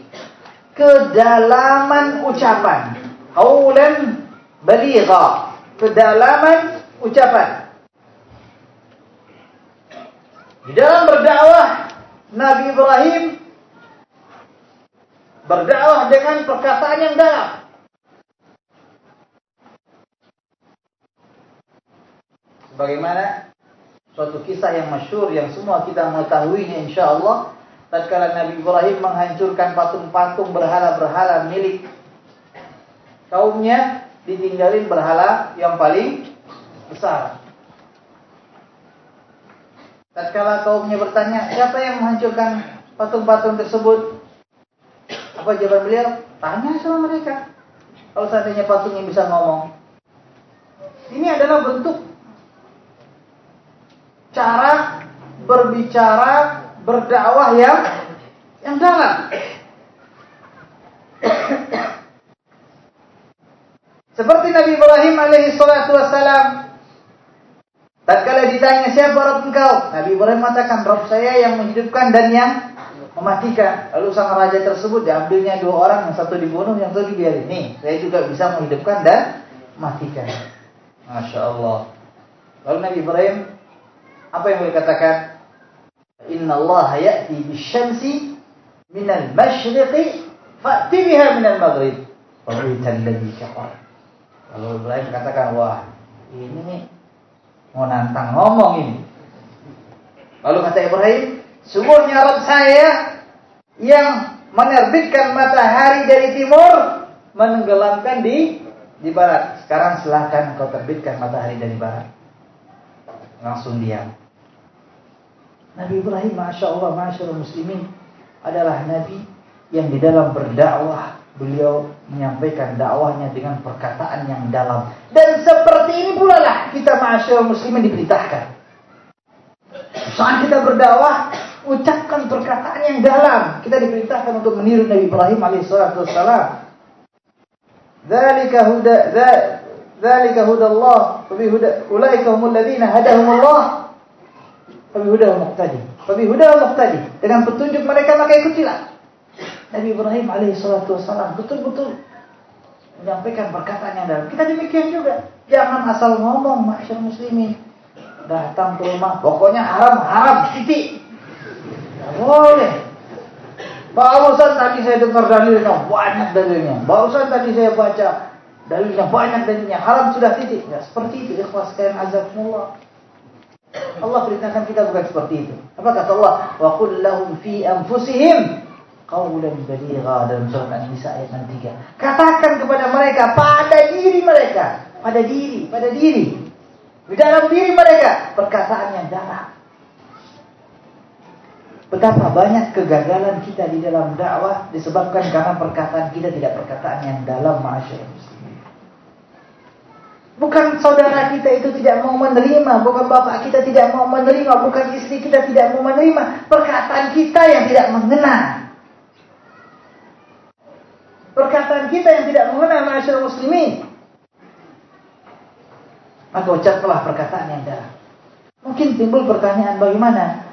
kedalaman ucapan. Qawlan baligha. Kedalaman ucapan. Di dalam berdakwah, Nabi Ibrahim berdakwah dengan perkataan yang dalam. Bagaimana suatu kisah yang masyur yang semua kita mengetahuinya insyaallah tatkala Nabi Ibrahim menghancurkan patung-patung berhala-berhala milik kaumnya ditinggalin berhala yang paling besar. Tatkala kaumnya bertanya, siapa yang menghancurkan patung-patung tersebut? Apa jawaban beliau? Tanya sama mereka. Kalau seandainya patung yang bisa ngomong. Ini adalah bentuk cara berbicara, berdakwah yang yang dalam. Seperti Nabi Ibrahim alaihi salatu wassalam tatkala ditanya siapa Rabb engkau? Nabi Ibrahim mengatakan Rabb saya yang menghidupkan dan yang mematikan. Lalu sang raja tersebut diambilnya dua orang, yang satu dibunuh, yang satu dibiarin. Nih, saya juga bisa menghidupkan dan mematikan. Masya Allah. Lalu Nabi Ibrahim apa yang boleh katakan? Inna Allah ya'ti bisyamsi minal masyriqi fa'ti biha minal maghrib. Fawitan ladhi kafar. Kalau Ibrahim katakan, wah ini mau nantang ngomong ini. Lalu kata Ibrahim, sungguhnya Rabb saya yang menerbitkan matahari dari timur, menenggelamkan di di barat. Sekarang silahkan kau terbitkan matahari dari barat langsung diam. Nabi Ibrahim, Masya Allah, Masya Allah Muslimin, adalah Nabi yang di dalam berdakwah, beliau menyampaikan dakwahnya dengan perkataan yang dalam. Dan seperti ini pula lah kita Masya Allah Muslimin diperintahkan. Saat kita berdakwah, ucapkan perkataan yang dalam. Kita diperintahkan untuk meniru Nabi Ibrahim alaihissalam dzalika hudallah huda ulaika humul hadahumullah wa huda muhtadi huda bi dengan petunjuk mereka maka ikutilah Nabi Ibrahim alaihi salatu wassalam betul-betul menyampaikan perkataan yang dalam. Kita demikian juga. Jangan asal ngomong masyarakat muslimin. Datang ke rumah, pokoknya haram, haram, titik. Tidak boleh. Barusan tadi saya dengar dalilnya, banyak dalilnya. Barusan tadi saya baca, dalilnya banyak dalilnya haram sudah titik. Ya seperti itu ikhlas sekalian azakumullah. Allah perintahkan kita bukan seperti itu. Apa kata Allah? Wa qul lahum fi anfusihim qawlan baligha dalam surat An-Nisa ayat 3 katakan kepada mereka pada diri mereka pada diri pada diri. Di dalam diri mereka perkataan yang dalam Betapa banyak kegagalan kita di dalam dakwah disebabkan karena perkataan kita tidak perkataan yang dalam masyarakat. Bukan saudara kita itu tidak mau menerima, bukan bapak kita tidak mau menerima, bukan istri kita tidak mau menerima. Perkataan kita yang tidak mengena. Perkataan kita yang tidak mengena masyarakat muslimin. Maka ucaplah perkataan yang dalam. Mungkin timbul pertanyaan bagaimana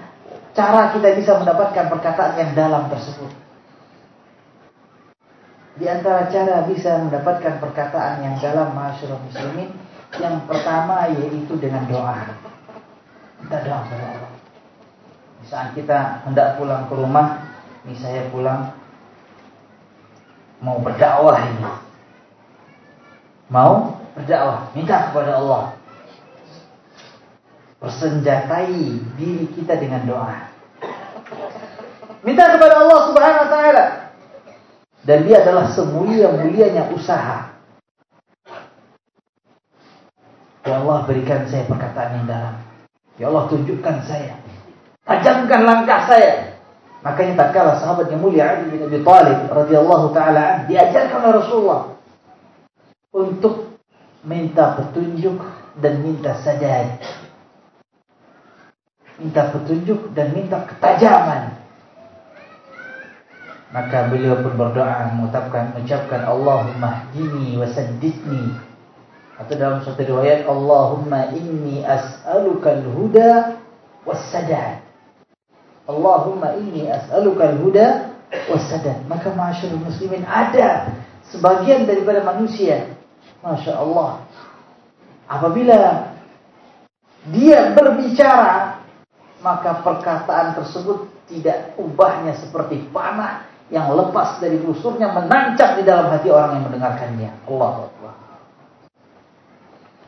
cara kita bisa mendapatkan perkataan yang dalam tersebut. Di antara cara bisa mendapatkan perkataan yang dalam masyarakat muslimin Yang pertama yaitu dengan doa. Kita doa kepada Allah. Saat kita hendak pulang ke rumah Ini saya pulang Mau berdakwah ini. Mau berdakwah Minta kepada Allah. Persenjatai diri kita dengan doa. Minta kepada Allah subhanahu wa ta'ala dan dia adalah semulia-mulianya usaha. Ya Allah berikan saya perkataan yang dalam. Ya Allah tunjukkan saya. Tajamkan langkah saya. Makanya tak kalah sahabat yang mulia Ali bin Abi Thalib radhiyallahu taala diajarkan oleh Rasulullah untuk minta petunjuk dan minta sadad. Minta petunjuk dan minta ketajaman maka beliau pun berdoa mengucapkan mengucapkan Allahumma hdini wa saddidni. Atau dalam satu riwayat Allahumma inni as'aluka al-huda was-sadad. Allahumma inni as'aluka al-huda was-sadad. Maka masyaallah muslimin ada sebagian daripada manusia Masya Allah apabila dia berbicara maka perkataan tersebut tidak ubahnya seperti panah yang lepas dari busurnya menancap di dalam hati orang yang mendengarkannya. Allah Akbar.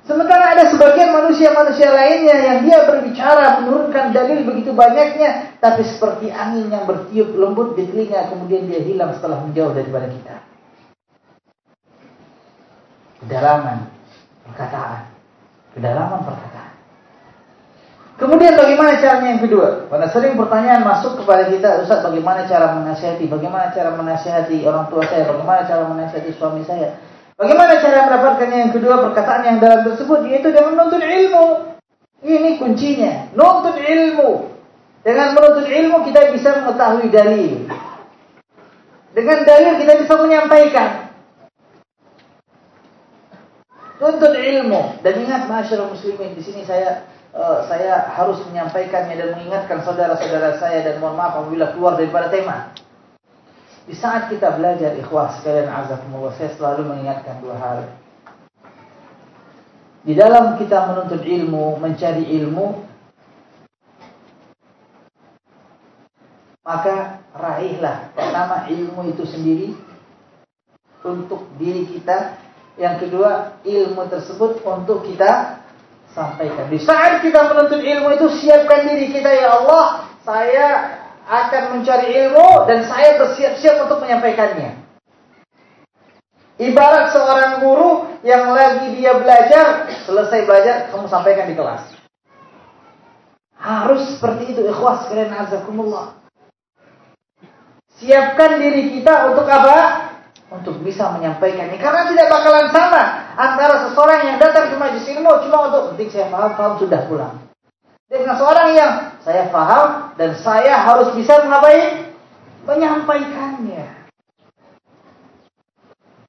Sementara ada sebagian manusia-manusia lainnya yang dia berbicara menurunkan dalil begitu banyaknya, tapi seperti angin yang bertiup lembut di telinga, kemudian dia hilang setelah menjauh daripada kita. Kedalaman perkataan, kedalaman perkataan. Kemudian bagaimana caranya yang kedua? Pada sering pertanyaan masuk kepada kita, Ustaz bagaimana cara menasihati? Bagaimana cara menasihati orang tua saya? Bagaimana cara menasihati suami saya? Bagaimana cara mendapatkan yang kedua perkataan yang dalam tersebut? Yaitu dengan menuntut ilmu. Ini kuncinya. Nuntut ilmu. Dengan menuntut ilmu kita bisa mengetahui dalil. Dengan dalil kita bisa menyampaikan. Nuntut ilmu. Dan ingat masyarakat muslimin di sini saya uh, saya harus menyampaikannya dan mengingatkan saudara-saudara saya dan mohon maaf apabila keluar daripada tema. Di saat kita belajar ikhwas sekalian azakumullah saya selalu mengingatkan dua hal. Di dalam kita menuntut ilmu, mencari ilmu, maka raihlah pertama ilmu itu sendiri untuk diri kita, yang kedua ilmu tersebut untuk kita sampaikan. Di saat kita menuntut ilmu itu siapkan diri kita ya Allah, saya akan mencari ilmu dan saya bersiap-siap untuk menyampaikannya. Ibarat seorang guru yang lagi dia belajar, selesai belajar kamu sampaikan di kelas. Harus seperti itu ikhwas kalian azakumullah. Siapkan diri kita untuk apa? Untuk bisa menyampaikannya. Karena tidak bakalan sama antara seseorang yang datang ke majelis ilmu cuma untuk penting saya paham, paham sudah pulang. Dengan seorang yang saya paham dan saya harus bisa mengapain? Menyampaikannya.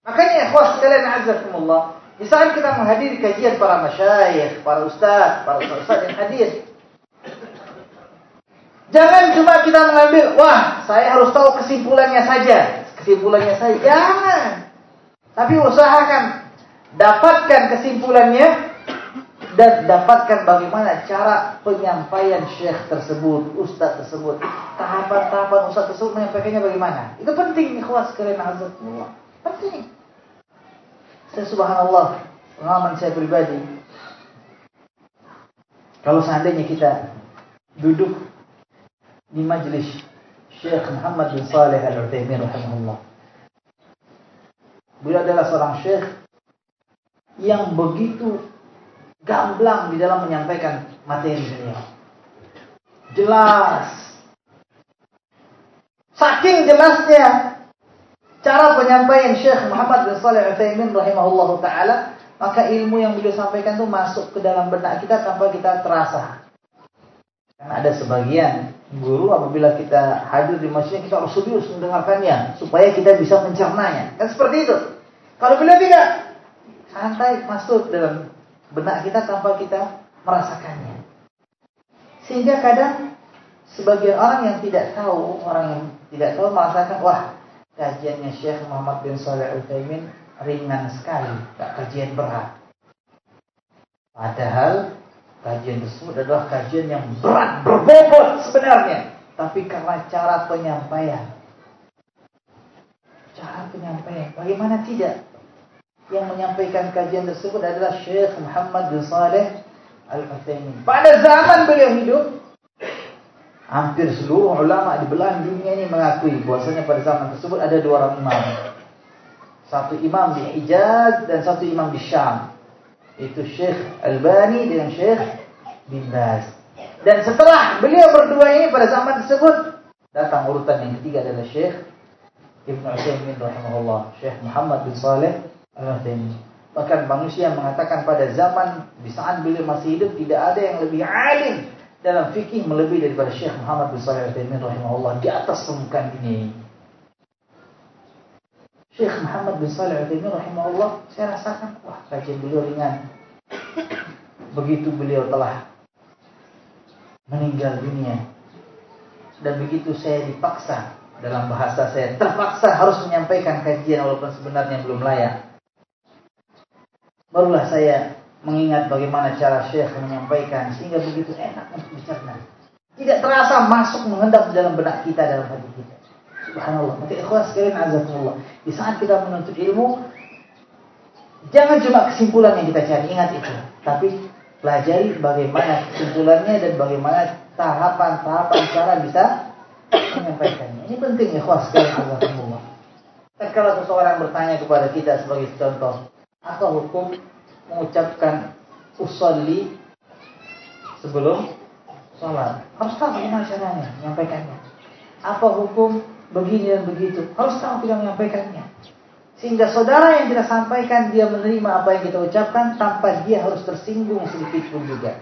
Makanya ikhwas sekalian azakumullah, di saat kita menghadiri kajian para masyayikh, para ustaz, para ustaz yang hadir, Jangan cuma kita mengambil, wah saya harus tahu kesimpulannya saja kesimpulannya saya jangan. Tapi usahakan dapatkan kesimpulannya dan dapatkan bagaimana cara penyampaian syekh tersebut, ustaz tersebut, tahapan-tahapan ustaz tersebut menyampaikannya bagaimana. Itu penting ikhlas kalian azabullah. Penting. Saya subhanallah, pengalaman saya pribadi. Kalau seandainya kita duduk di majelis Syekh Muhammad bin Saleh Al-Utsaimin rahimahullah. Beliau adalah seorang syekh yang begitu gamblang di dalam menyampaikan materi beliau. Jelas. Saking jelasnya cara penyampaian Syekh Muhammad bin Saleh Al-Utsaimin rahimahullah taala, maka ilmu yang beliau sampaikan itu masuk ke dalam benak kita tanpa kita terasa. Ada sebagian guru apabila kita hadir di masjid kita harus serius mendengarkannya supaya kita bisa mencernanya. Kan seperti itu. Kalau beliau tidak santai masuk dalam benak kita tanpa kita merasakannya. Sehingga kadang sebagian orang yang tidak tahu, orang yang tidak tahu merasakan, wah kajiannya Syekh Muhammad bin Saleh Utsaimin ringan sekali, tak kajian berat. Padahal kajian tersebut adalah kajian yang berat, berbobot sebenarnya. Tapi karena cara penyampaian. Cara penyampaian, bagaimana tidak? Yang menyampaikan kajian tersebut adalah Syekh Muhammad bin Saleh Al-Utsaimin. Pada zaman beliau hidup, hampir seluruh ulama di belahan dunia ini mengakui bahwasanya pada zaman tersebut ada dua orang imam. Satu imam di Hijaz dan satu imam di Syam. Itu Syekh Albani dengan Syekh bin Baz. Dan setelah beliau berdua ini pada zaman tersebut datang urutan yang ketiga adalah Syekh Ibn Utsaimin rahimahullah, Syekh Muhammad bin Saleh Al-Utsaimin. Bahkan manusia mengatakan pada zaman di saat beliau masih hidup tidak ada yang lebih alim dalam fikih melebihi daripada Syekh Muhammad bin Shalih Al-Utsaimin rahimahullah di atas permukaan ini. Syekh Muhammad bin Shalih Al-Utsaimin rahimahullah saya rasakan wah kajian beliau ringan. Begitu beliau telah meninggal dunia dan begitu saya dipaksa dalam bahasa saya terpaksa harus menyampaikan kajian walaupun sebenarnya belum layak. Barulah saya mengingat bagaimana cara Syekh menyampaikan sehingga begitu enak untuk dicerna. Tidak terasa masuk mengendap dalam benak kita dalam hati kita. Subhanallah. Maka ikhwas sekalian azakumullah. Di saat kita menuntut ilmu jangan cuma kesimpulan yang kita cari, ingat itu. Tapi pelajari bagaimana kesimpulannya dan bagaimana tahapan-tahapan cara bisa menyampaikannya. Ini penting ikhwas sekalian azakumullah. Dan kalau seseorang bertanya kepada kita sebagai contoh, apa hukum mengucapkan usolli sebelum sholat. Harus tahu bagaimana caranya menyampaikannya. Apa hukum begini dan begitu. Harus tahu kita menyampaikannya. Sehingga saudara yang kita sampaikan dia menerima apa yang kita ucapkan tanpa dia harus tersinggung sedikit pun juga.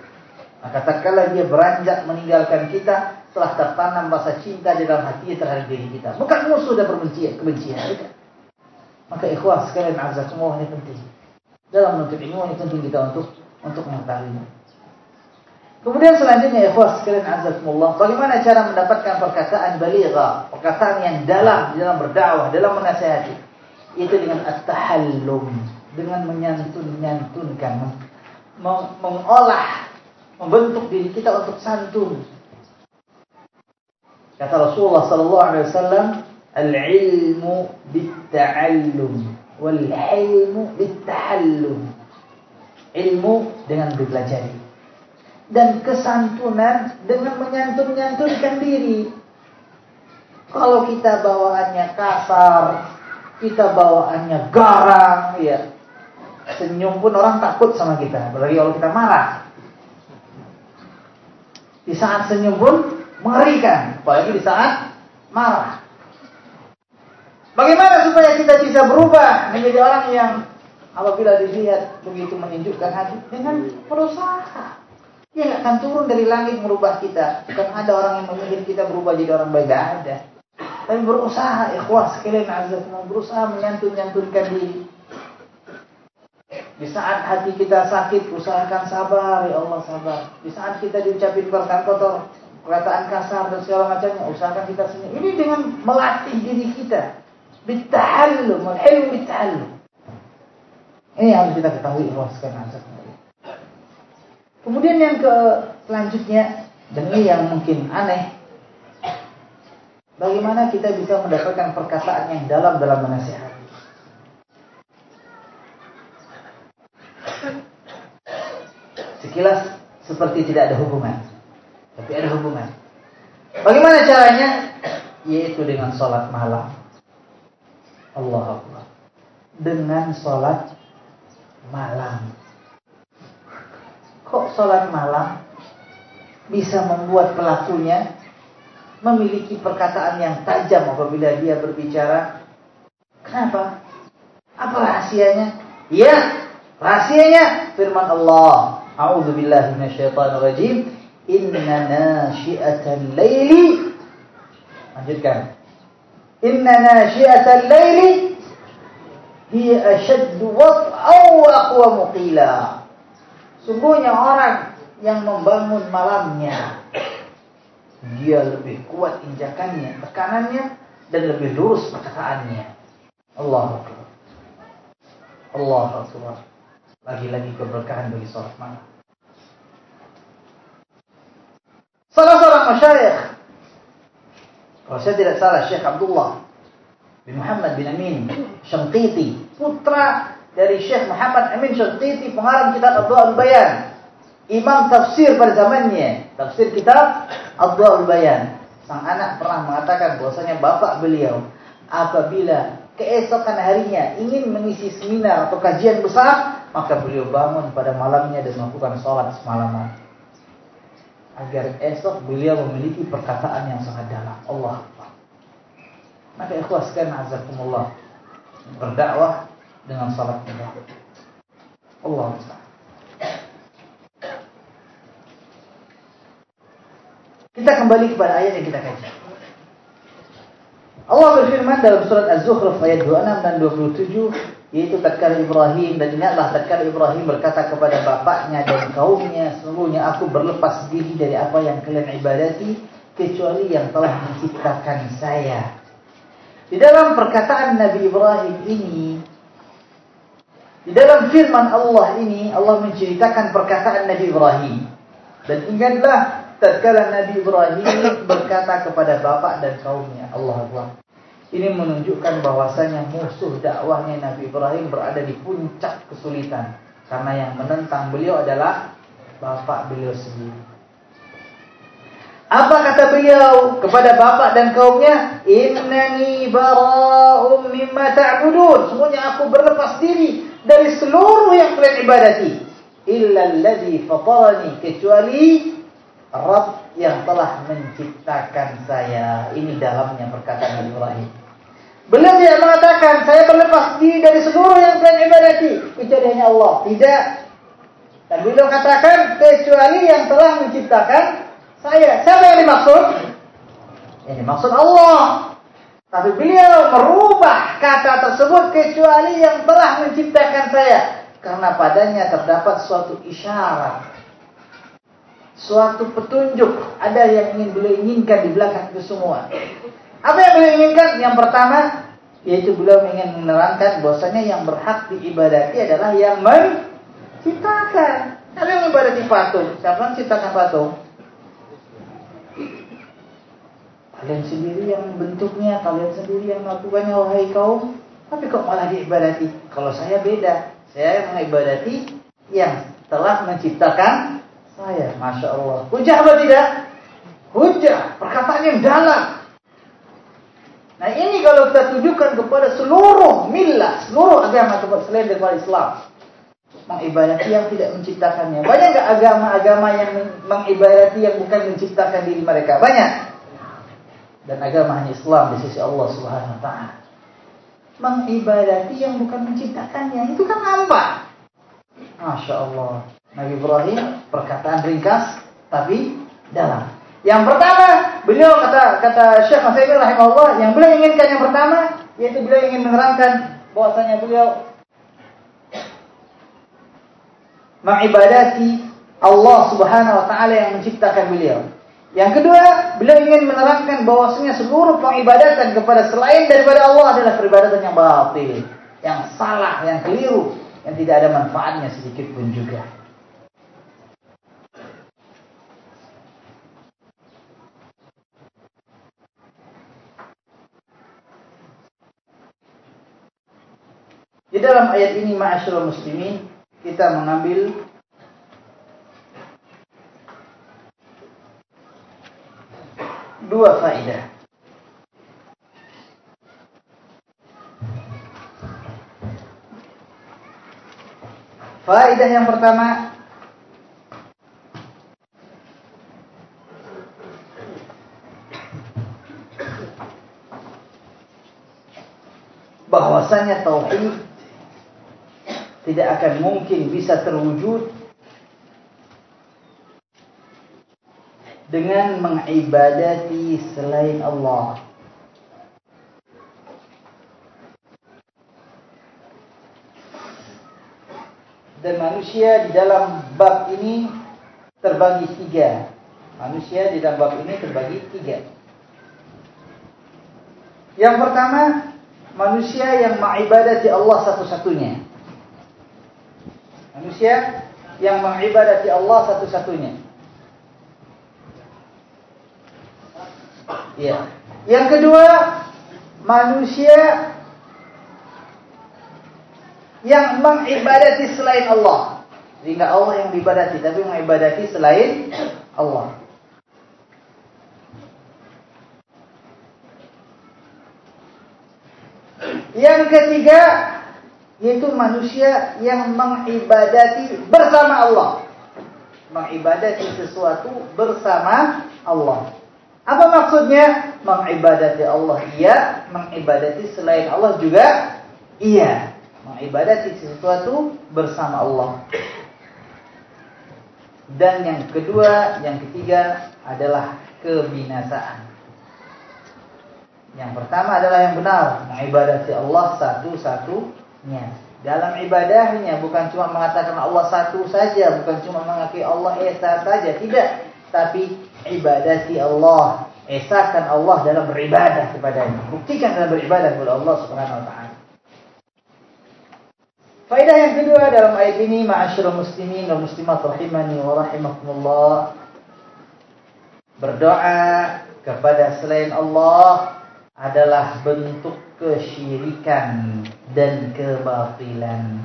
Maka tak kala dia beranjak meninggalkan kita setelah tertanam rasa cinta di dalam hati terhadap diri kita. Bukan musuh dan kebencian, kebencian. Maka ikhwas sekalian azakumullah ini penting dalam menuntut ilmu ini penting kita untuk untuk mengetahuinya. Kemudian selanjutnya ikhwas sekalian azakumullah, bagaimana cara mendapatkan perkataan baligha, perkataan yang dalam dalam berdakwah, dalam menasihati? Itu dengan at-tahallum, dengan menyantun-nyantunkan, mengolah, membentuk diri kita untuk santun. Kata Rasulullah sallallahu alaihi wasallam, "Al-ilmu bit-ta'allum." wal ilmu bitahallum ilmu dengan dipelajari dan kesantunan dengan menyantun-nyantunkan diri. Kalau kita bawaannya kasar kita bawaannya garang ya. Senyum pun orang takut sama kita apalagi kalau kita marah. Di saat senyum pun mengerikan apalagi di saat marah. Bagaimana supaya kita bisa berubah menjadi orang yang apabila dilihat begitu menunjukkan hati dengan berusaha. Dia nggak akan turun dari langit merubah kita. Bukan ada orang yang memilih kita berubah jadi orang baik. Gak ada. Tapi berusaha, ikhwas sekalian azabmu. Berusaha menyantun-nyantunkan diri. Di saat hati kita sakit, usahakan sabar, ya Allah sabar. Di saat kita diucapin perkataan kotor, perkataan kasar dan segala macamnya, usahakan kita senyum. Ini dengan melatih diri kita. Bitta'allum, ilmu bitta'allum. Ini harus kita ketahui, Allah sekalian azab kemudian yang ke selanjutnya dan ini yang mungkin aneh bagaimana kita bisa mendapatkan perkataan yang dalam dalam menasihati sekilas seperti tidak ada hubungan tapi ada hubungan bagaimana caranya yaitu dengan sholat malam Allah Akbar. Dengan sholat malam. Kok sholat malam bisa membuat pelakunya memiliki perkataan yang tajam apabila dia berbicara? Kenapa? Apa rahasianya? Ya, rahasianya firman Allah. A'udzu billahi minasyaitonir rajim. Inna nasyi'atal laili Lanjutkan. Inna nasyiatal laili hiya ashaddu wat'aw wa aqwa qila. Sungguhnya orang yang membangun malamnya dia lebih kuat injakannya, tekanannya dan lebih lurus perkataannya. Allah Akbar. Allah Akbar. Lagi-lagi keberkahan bagi sholat malam. Salah seorang masyayikh. Kalau saya tidak salah, Syekh Abdullah bin Muhammad bin Amin Syangkiti, putra dari Syekh Muhammad Amin Syangkiti, pengarang kitab Abdul Bayan. Imam tafsir pada zamannya, tafsir kitab Abdul Bayan. Sang anak pernah mengatakan bahwasanya bapak beliau apabila keesokan harinya ingin mengisi seminar atau kajian besar, maka beliau bangun pada malamnya dan melakukan sholat semalaman. Agar esok beliau memiliki perkataan yang sangat dalam. Allah Maka ikhlaskan azakumullah. Berdakwah dengan salat Allah SWT. Kita kembali kepada ayat yang kita kaji. Allah berfirman dalam surat Az-Zukhruf ayat 26 dan 27 yaitu tatkala Ibrahim dan ingatlah tatkala Ibrahim berkata kepada bapaknya dan kaumnya sesungguhnya aku berlepas diri dari apa yang kalian ibadati kecuali yang telah menciptakan saya. Di dalam perkataan Nabi Ibrahim ini di dalam firman Allah ini Allah menceritakan perkataan Nabi Ibrahim dan ingatlah tatkala Nabi Ibrahim berkata kepada bapak dan kaumnya, Allah Akbar. Ini menunjukkan bahwasanya musuh dakwahnya Nabi Ibrahim berada di puncak kesulitan karena yang menentang beliau adalah bapak beliau sendiri. Apa kata beliau kepada bapak dan kaumnya? Innani bara'um mimma ta'budun. Semuanya aku berlepas diri dari seluruh yang kalian ibadati. Illa alladhi fatarani. Kecuali Rabb yang telah menciptakan saya. Ini dalamnya perkataan Ibrahim. Beliau tidak mengatakan saya berlepas diri dari seluruh yang kalian ibadati kecuali hanya Allah. Tidak. Dan beliau katakan kecuali yang telah menciptakan saya. Siapa yang dimaksud? Yang dimaksud Allah. Tapi beliau merubah kata tersebut kecuali yang telah menciptakan saya. Karena padanya terdapat suatu isyarat suatu petunjuk. Ada yang ingin beliau inginkan di belakang itu semua. Apa yang beliau inginkan? Yang pertama, yaitu beliau ingin menerangkan bahwasanya yang berhak diibadati adalah yang menciptakan. Kalau yang ibadati patung, siapa yang menciptakan patung? Kalian sendiri yang bentuknya, kalian sendiri yang melakukannya, wahai kaum. Tapi kok malah diibadati? Kalau saya beda. Saya yang mengibadati yang telah menciptakan saya. Masya Allah. Hujah apa tidak? Hujah. Perkataan yang dalam. Nah ini kalau kita tujukan kepada seluruh milah, seluruh agama selain daripada Islam. Mengibadati yang tidak menciptakannya. Banyak nggak agama-agama yang mengibadati yang bukan menciptakan diri mereka? Banyak. Dan agama hanya Islam di sisi Allah Subhanahu Wa Taala. Mengibadati yang bukan menciptakannya itu kan apa? Masya Allah. Nabi Ibrahim perkataan ringkas tapi dalam. Yang pertama, beliau kata kata Syekh Masaimin rahimahullah, yang beliau inginkan yang pertama yaitu beliau ingin menerangkan bahwasanya beliau mengibadati Allah Subhanahu wa taala yang menciptakan beliau. Yang kedua, beliau ingin menerangkan bahwasanya seluruh pengibadatan kepada selain daripada Allah adalah peribadatan yang batil, yang salah, yang keliru, yang tidak ada manfaatnya sedikit pun juga. Di dalam ayat ini ma'asyiral muslimin kita mengambil dua faedah. Faedah yang pertama bahwasanya tauhid tidak akan mungkin bisa terwujud dengan mengibadati selain Allah. Dan manusia di dalam bab ini terbagi tiga. Manusia di dalam bab ini terbagi tiga. Yang pertama, manusia yang mengibadati Allah satu-satunya. Manusia yang mengibadati Allah satu-satunya. Ya. Yang kedua, manusia yang mengibadati selain Allah. Sehingga Allah yang diibadati, tapi mengibadati selain Allah. Yang ketiga yaitu manusia yang mengibadati bersama Allah. Mengibadati sesuatu bersama Allah. Apa maksudnya? Mengibadati Allah iya, mengibadati selain Allah juga iya. Mengibadati sesuatu bersama Allah. Dan yang kedua, yang ketiga adalah kebinasaan. Yang pertama adalah yang benar, mengibadati Allah satu-satunya. Dalam ibadahnya bukan cuma mengatakan Allah satu saja, bukan cuma mengakui Allah esa saja, tidak. Tapi ibadati Allah, esakan Allah dalam beribadah kepadanya. Buktikan dalam beribadah kepada Allah Subhanahu wa taala. Faedah yang kedua dalam ayat ini, ma'asyiral muslimin dan muslimat rahimani wa rahimakumullah. Berdoa kepada selain Allah adalah bentuk kesyirikan dan kebatilan.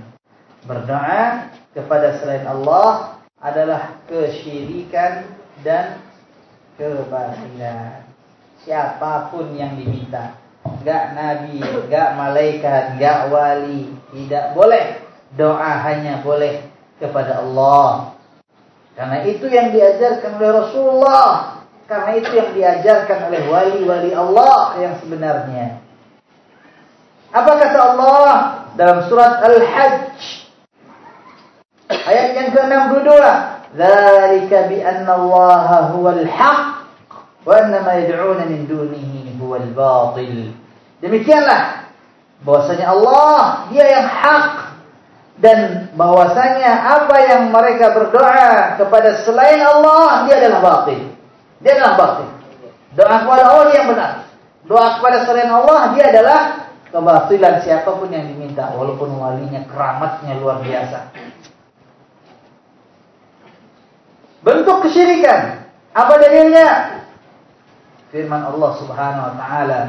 Berdoa kepada selain Allah adalah kesyirikan dan kebatilan. Siapa pun yang diminta, enggak nabi, enggak malaikat, enggak wali, tidak boleh. Doa hanya boleh kepada Allah. Karena itu yang diajarkan oleh Rasulullah karena itu yang diajarkan oleh wali-wali Allah yang sebenarnya. Apa kata Allah dalam surat Al-Hajj ayat yang ke-62? Anna Allah huwal haqq wa anna ma yad'una min dunihi huwal batil. Demikianlah bahwasanya Allah dia yang hak dan bahwasanya apa yang mereka berdoa kepada selain Allah dia adalah batil. Dia adalah batil. Doa kepada Allah yang benar. Doa kepada selain Allah dia adalah kebatilan siapa pun yang diminta walaupun walinya keramatnya luar biasa. Bentuk kesyirikan. Apa dalilnya? Firman Allah Subhanahu wa taala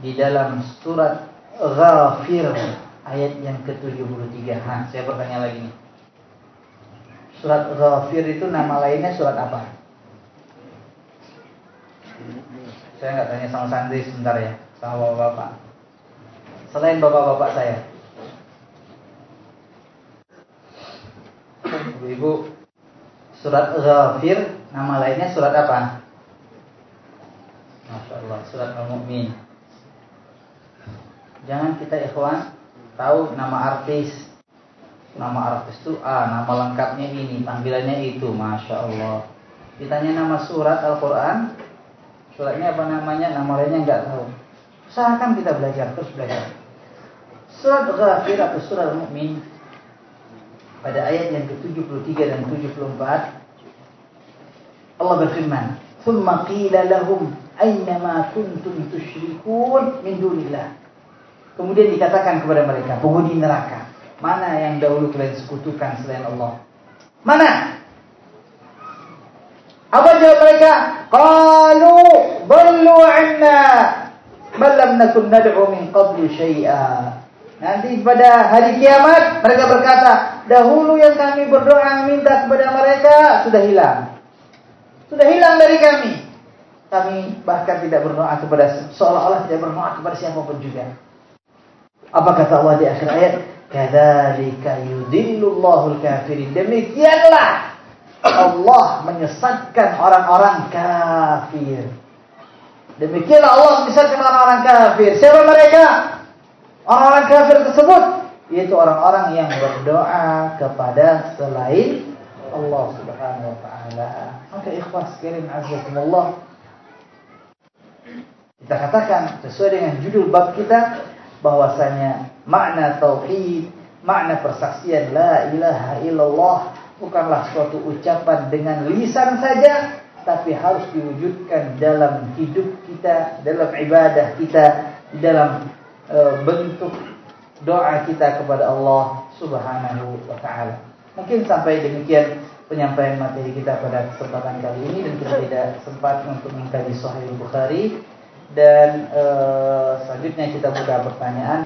di dalam surat Ghafir ayat yang ke-73. Nah, saya bertanya lagi nih. Surat Ghafir itu nama lainnya surat apa? Saya nggak tanya sama santri sebentar ya, sama bapak-bapak. Selain bapak-bapak saya. Ibu-ibu, surat Ghafir, nama lainnya surat apa? Masya Allah, surat Al-Mu'min. Jangan kita ikhwan tahu nama artis. Nama artis itu A, nama lengkapnya ini, panggilannya itu, Masya Allah. Ditanya nama surat Al-Quran, Suratnya apa namanya? Nama lainnya nggak tahu. Usahakan kita belajar terus belajar. Surat Ghafir atau surat Al-Mu'min pada ayat yang ke-73 dan 74 Allah berfirman, "Tsumma qila lahum aina ma kuntum tusyrikun min dunillah." Kemudian dikatakan kepada mereka, penghuni neraka, mana yang dahulu kalian sekutukan selain Allah? Mana? Apa jawab mereka? Qalu ballu anna bal lam nakun nad'u min qablu syai'a. Nanti pada hari kiamat mereka berkata, dahulu yang kami berdoa minta kepada mereka sudah hilang. Sudah hilang dari kami. Kami bahkan tidak berdoa kepada seolah-olah tidak berdoa kepada siapa pun juga. Apa kata Allah di akhir ayat? Kadzalika yudillullahu al-kafirin. Demikianlah Allah menyesatkan orang-orang kafir. Demikianlah Allah menyesatkan orang-orang kafir. Siapa mereka? Orang-orang kafir tersebut yaitu orang-orang yang berdoa kepada selain Allah Subhanahu wa taala. Maka ikhwas sekalian azakumullah. Kita katakan sesuai dengan judul bab kita bahwasanya makna tauhid, makna persaksian la ilaha illallah bukanlah suatu ucapan dengan lisan saja, tapi harus diwujudkan dalam hidup kita, dalam ibadah kita, dalam e, bentuk doa kita kepada Allah Subhanahu wa taala. Mungkin sampai demikian penyampaian materi kita pada kesempatan kali ini dan kita tidak sempat untuk mengkaji Sahih Bukhari dan e, selanjutnya kita buka pertanyaan.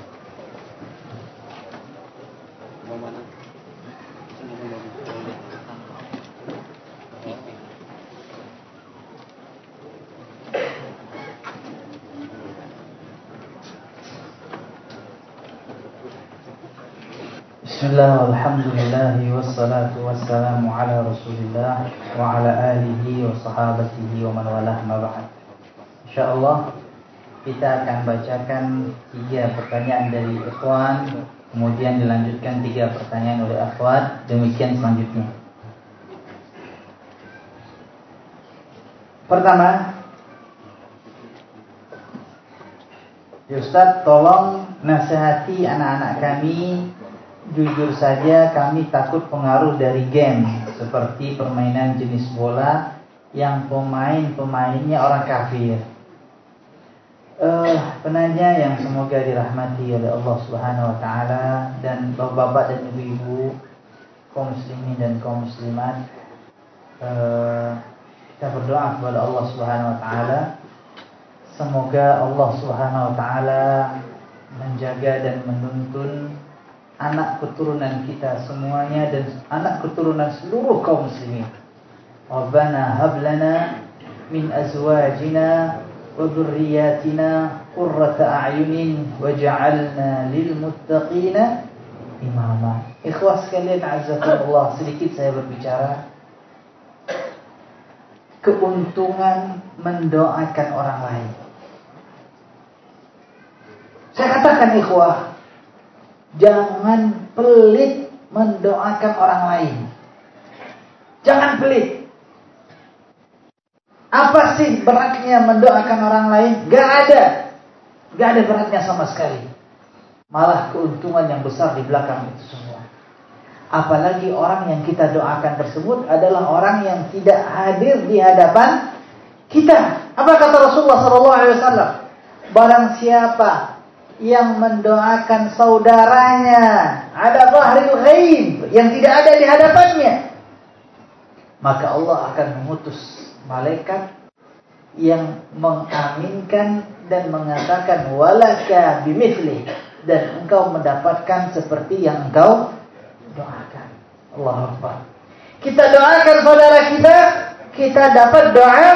Bismillah, alhamdulillah, wassalatu wassalamu ala rasulillah wa ala alihi wa sahabatihi wa man walah ma ba'd. Insyaallah kita akan bacakan tiga pertanyaan dari ikhwan, kemudian dilanjutkan tiga pertanyaan oleh akhwat, demikian selanjutnya. Pertama, Ustaz tolong nasihati anak-anak kami Jujur saja kami takut pengaruh dari game seperti permainan jenis bola yang pemain-pemainnya orang kafir. Uh, penanya yang semoga dirahmati oleh Allah Subhanahu wa taala dan bapak-bapak dan ibu-ibu kaum muslimin dan kaum muslimat uh, kita berdoa kepada Allah Subhanahu wa taala semoga Allah Subhanahu wa taala menjaga dan menuntun anak keturunan kita semuanya dan anak keturunan seluruh kaum muslimin. Rabbana hab lana min azwajina wa dhurriyyatina qurrata a'yunin waj'alna lil muttaqina imama. Ikhwas sekalian azzakumullah, sedikit saya berbicara keuntungan mendoakan orang lain. Saya katakan ikhwah, Jangan pelit mendoakan orang lain. Jangan pelit. Apa sih beratnya mendoakan orang lain? Gak ada. Gak ada beratnya sama sekali. Malah keuntungan yang besar di belakang itu semua. Apalagi orang yang kita doakan tersebut adalah orang yang tidak hadir di hadapan kita. Apa kata Rasulullah SAW? Barang siapa yang mendoakan saudaranya. Ada bahril ghaib yang tidak ada di hadapannya. Maka Allah akan mengutus malaikat yang mengaminkan dan mengatakan walaka bimithli. Dan engkau mendapatkan seperti yang engkau doakan. Allah Akbar. Kita doakan saudara kita kita dapat doa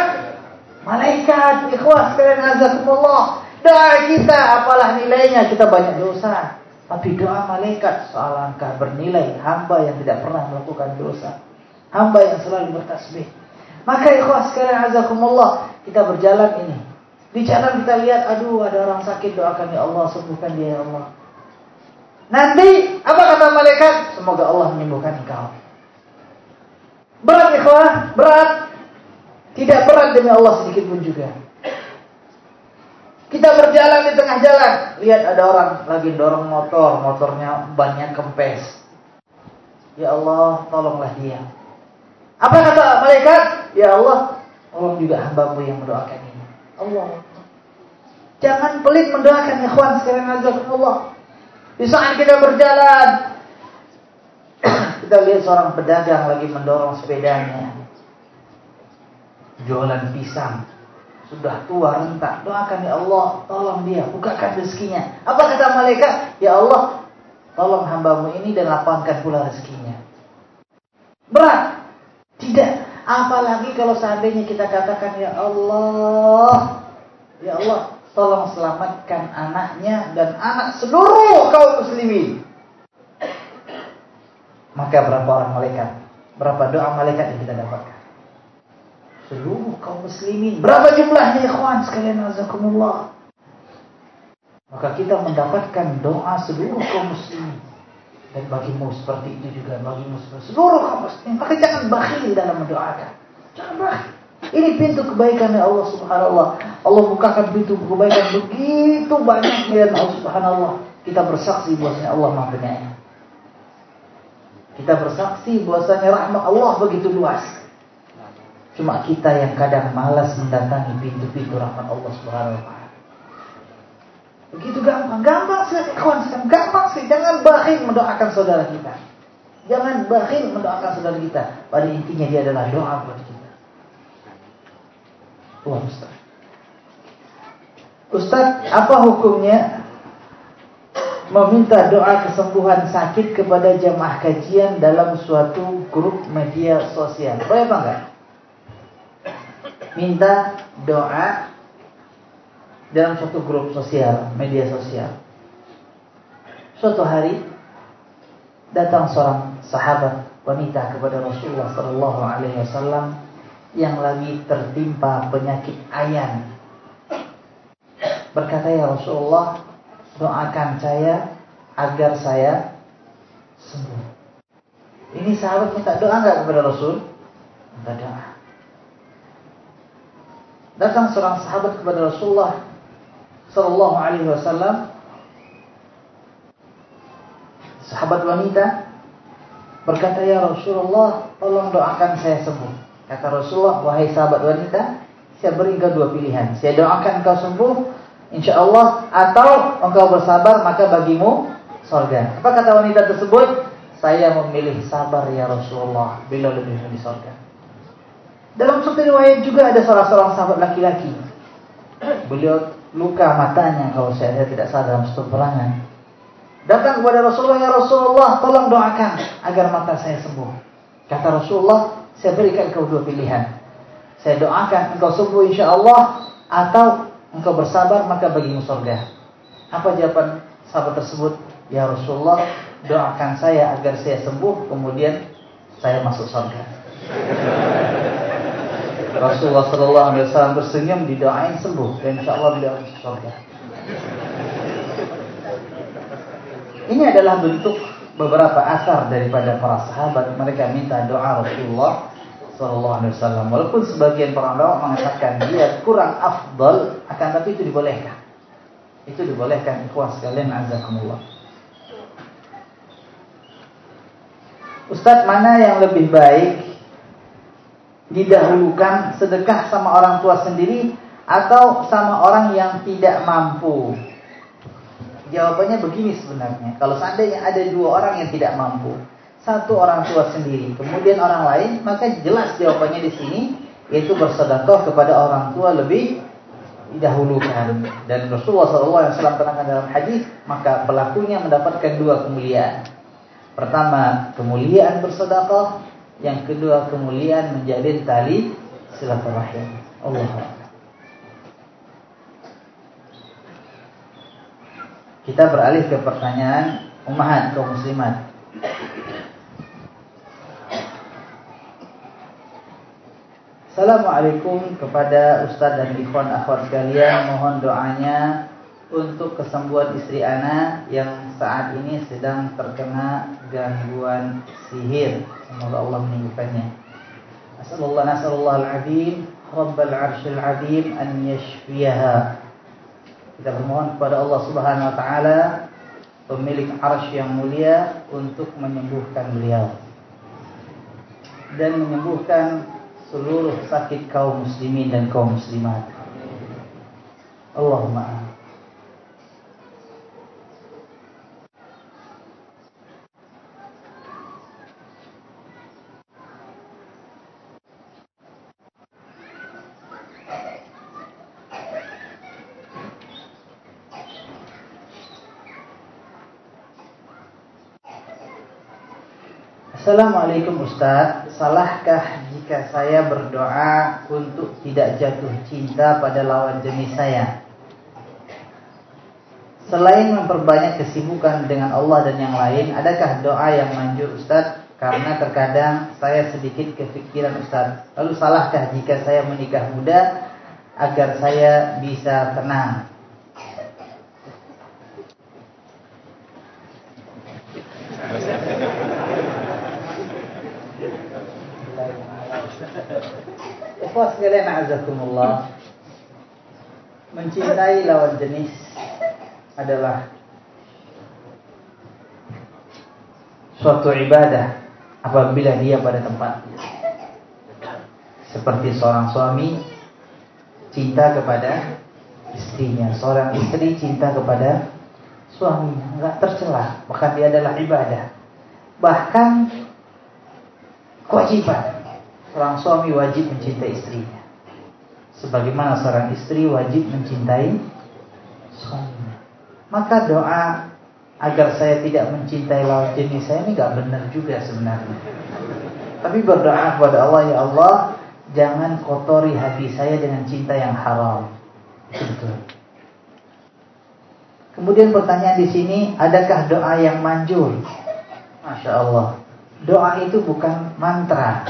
malaikat. Ikhwah sekalian azakumullah Doa kita apalah nilainya kita banyak dosa. Tapi doa malaikat sealangkah bernilai hamba yang tidak pernah melakukan dosa. Hamba yang selalu bertasbih. Maka ikhwas sekalian azakumullah kita berjalan ini. Di jalan kita lihat aduh ada orang sakit doakan ya Allah sembuhkan dia ya Allah. Nanti apa kata malaikat? Semoga Allah menyembuhkan engkau. Berat ikhwah, berat. Tidak berat demi Allah sedikit pun juga. Kita berjalan di tengah jalan, lihat ada orang lagi dorong motor, motornya banyak kempes. Ya Allah, tolonglah dia. Apa kata malaikat? Ya Allah, tolong juga hambamu yang mendoakan ini. Allah. Jangan pelit mendoakan ikhwan sekalian Allah. Di saat kita berjalan, kita lihat seorang pedagang lagi mendorong sepedanya. Jualan pisang sudah tua rentak. Doakan ya Allah, tolong dia, bukakan rezekinya. Apa kata malaikat? Ya Allah, tolong hambamu ini dan lapangkan pula rezekinya. Berat? Tidak. Apalagi kalau seandainya kita katakan ya Allah, ya Allah, tolong selamatkan anaknya dan anak seluruh kaum muslimin. Maka berapa orang malaikat? Berapa doa malaikat yang kita dapatkan? Seluruh kaum muslimin. Berapa jumlahnya ikhwan sekalian azakumullah. Maka kita mendapatkan doa seluruh kaum muslimin. Dan bagimu seperti itu juga bagimu seperti seluruh kaum muslimin. Maka jangan bakhil dalam mendoakan. Jangan bakhil. Ini pintu kebaikan ya Allah subhanallah. Allah bukakan pintu kebaikan begitu banyak dan Allah subhanallah. Kita bersaksi bahwasanya Allah maha. Kita bersaksi bahwasanya rahmat Allah begitu luas. Cuma kita yang kadang malas mendatangi pintu-pintu rahmat Allah Subhanahu wa taala. Begitu gampang, gampang sekali kawan gampang sih. Jangan bakhil mendoakan saudara kita. Jangan bakhil mendoakan saudara kita. Pada intinya dia adalah doa buat kita. Tuhan Ustaz. Ustaz, apa hukumnya meminta doa kesembuhan sakit kepada jamaah kajian dalam suatu grup media sosial? Boleh apa enggak? Minta doa dalam suatu grup sosial, media sosial. Suatu hari datang seorang sahabat wanita kepada Rasulullah Sallallahu Alaihi Wasallam yang lagi tertimpa penyakit ayan. Berkata ya Rasulullah, doakan saya agar saya sembuh. Ini sahabat minta doa nggak kepada Rasul? Minta doa. Datang seorang sahabat kepada Rasulullah Sallallahu Alaihi Wasallam, sahabat wanita berkata ya Rasulullah, tolong doakan saya sembuh. Kata Rasulullah, wahai sahabat wanita, saya beri engkau dua pilihan. Saya doakan engkau sembuh, insya Allah, atau engkau bersabar maka bagimu sorga. Apa kata wanita tersebut? Saya memilih sabar ya Rasulullah, bila lebih di sorga. Dalam satu riwayat juga ada salah seorang sahabat laki-laki. Beliau luka matanya kalau saya tidak salah dalam satu perangan. Datang kepada Rasulullah, ya Rasulullah, tolong doakan agar mata saya sembuh. Kata Rasulullah, saya berikan kau dua pilihan. Saya doakan engkau sembuh insya Allah atau engkau bersabar maka bagimu surga. Apa jawaban sahabat tersebut? Ya Rasulullah, doakan saya agar saya sembuh kemudian saya masuk surga. Rasulullah Sallallahu Alaihi Wasallam tersenyum didoain sembuh dan insya Allah beliau surga. Ini adalah bentuk beberapa asar daripada para sahabat mereka minta doa Rasulullah Sallallahu Alaihi Wasallam. Walaupun sebagian para ulama mengatakan dia kurang afdal, akan tapi itu dibolehkan. Itu dibolehkan ikhwah sekalian azakumullah. Ustadz mana yang lebih baik didahulukan sedekah sama orang tua sendiri atau sama orang yang tidak mampu? Jawabannya begini sebenarnya. Kalau seandainya ada dua orang yang tidak mampu, satu orang tua sendiri, kemudian orang lain, maka jelas jawabannya di sini yaitu bersedekah kepada orang tua lebih didahulukan. Dan Rasulullah SAW terangkan dalam hadis, maka pelakunya mendapatkan dua kemuliaan. Pertama, kemuliaan bersedekah, yang kedua kemuliaan menjalin tali silaturahim. Allah Kita beralih ke pertanyaan umahat kaum muslimat. Assalamualaikum kepada Ustadz dan ikhwan akhwat sekalian Mohon doanya untuk kesembuhan istri Ana yang saat ini sedang terkena gangguan sihir. Semoga Allah menyembuhkannya Assalamualaikum nasallallahu al-azim Rabbal arshil azim an yashfiyaha. Kita bermohon kepada Allah Subhanahu wa taala pemilik arsy yang mulia untuk menyembuhkan beliau. Dan menyembuhkan seluruh sakit kaum muslimin dan kaum muslimat. Allahumma Assalamualaikum Ustaz. Salahkah jika saya berdoa Untuk tidak jatuh cinta pada lawan jenis saya? Selain memperbanyak kesibukan dengan Allah dan yang lain Adakah doa yang manjur Ustaz? Karena terkadang saya sedikit kepikiran Ustaz. Lalu salahkah jika saya menikah muda Agar saya bisa tenang Ikhwas sekalian azakumullah Mencintai lawan jenis adalah suatu ibadah apabila dia pada tempatnya. Seperti seorang suami cinta kepada istrinya, seorang istri cinta kepada suaminya, nggak tercela, bahkan dia adalah ibadah. Bahkan kewajiban seorang suami wajib mencintai istrinya. Sebagaimana seorang istri wajib mencintai suaminya. Maka doa agar saya tidak mencintai lawan jenis saya ini nggak benar juga sebenarnya. Tapi berdoa kepada Allah ya Allah, jangan kotori hati saya dengan cinta yang haram. betul. Kemudian pertanyaan di sini, adakah doa yang manjur? Masya Allah. Doa itu bukan mantra.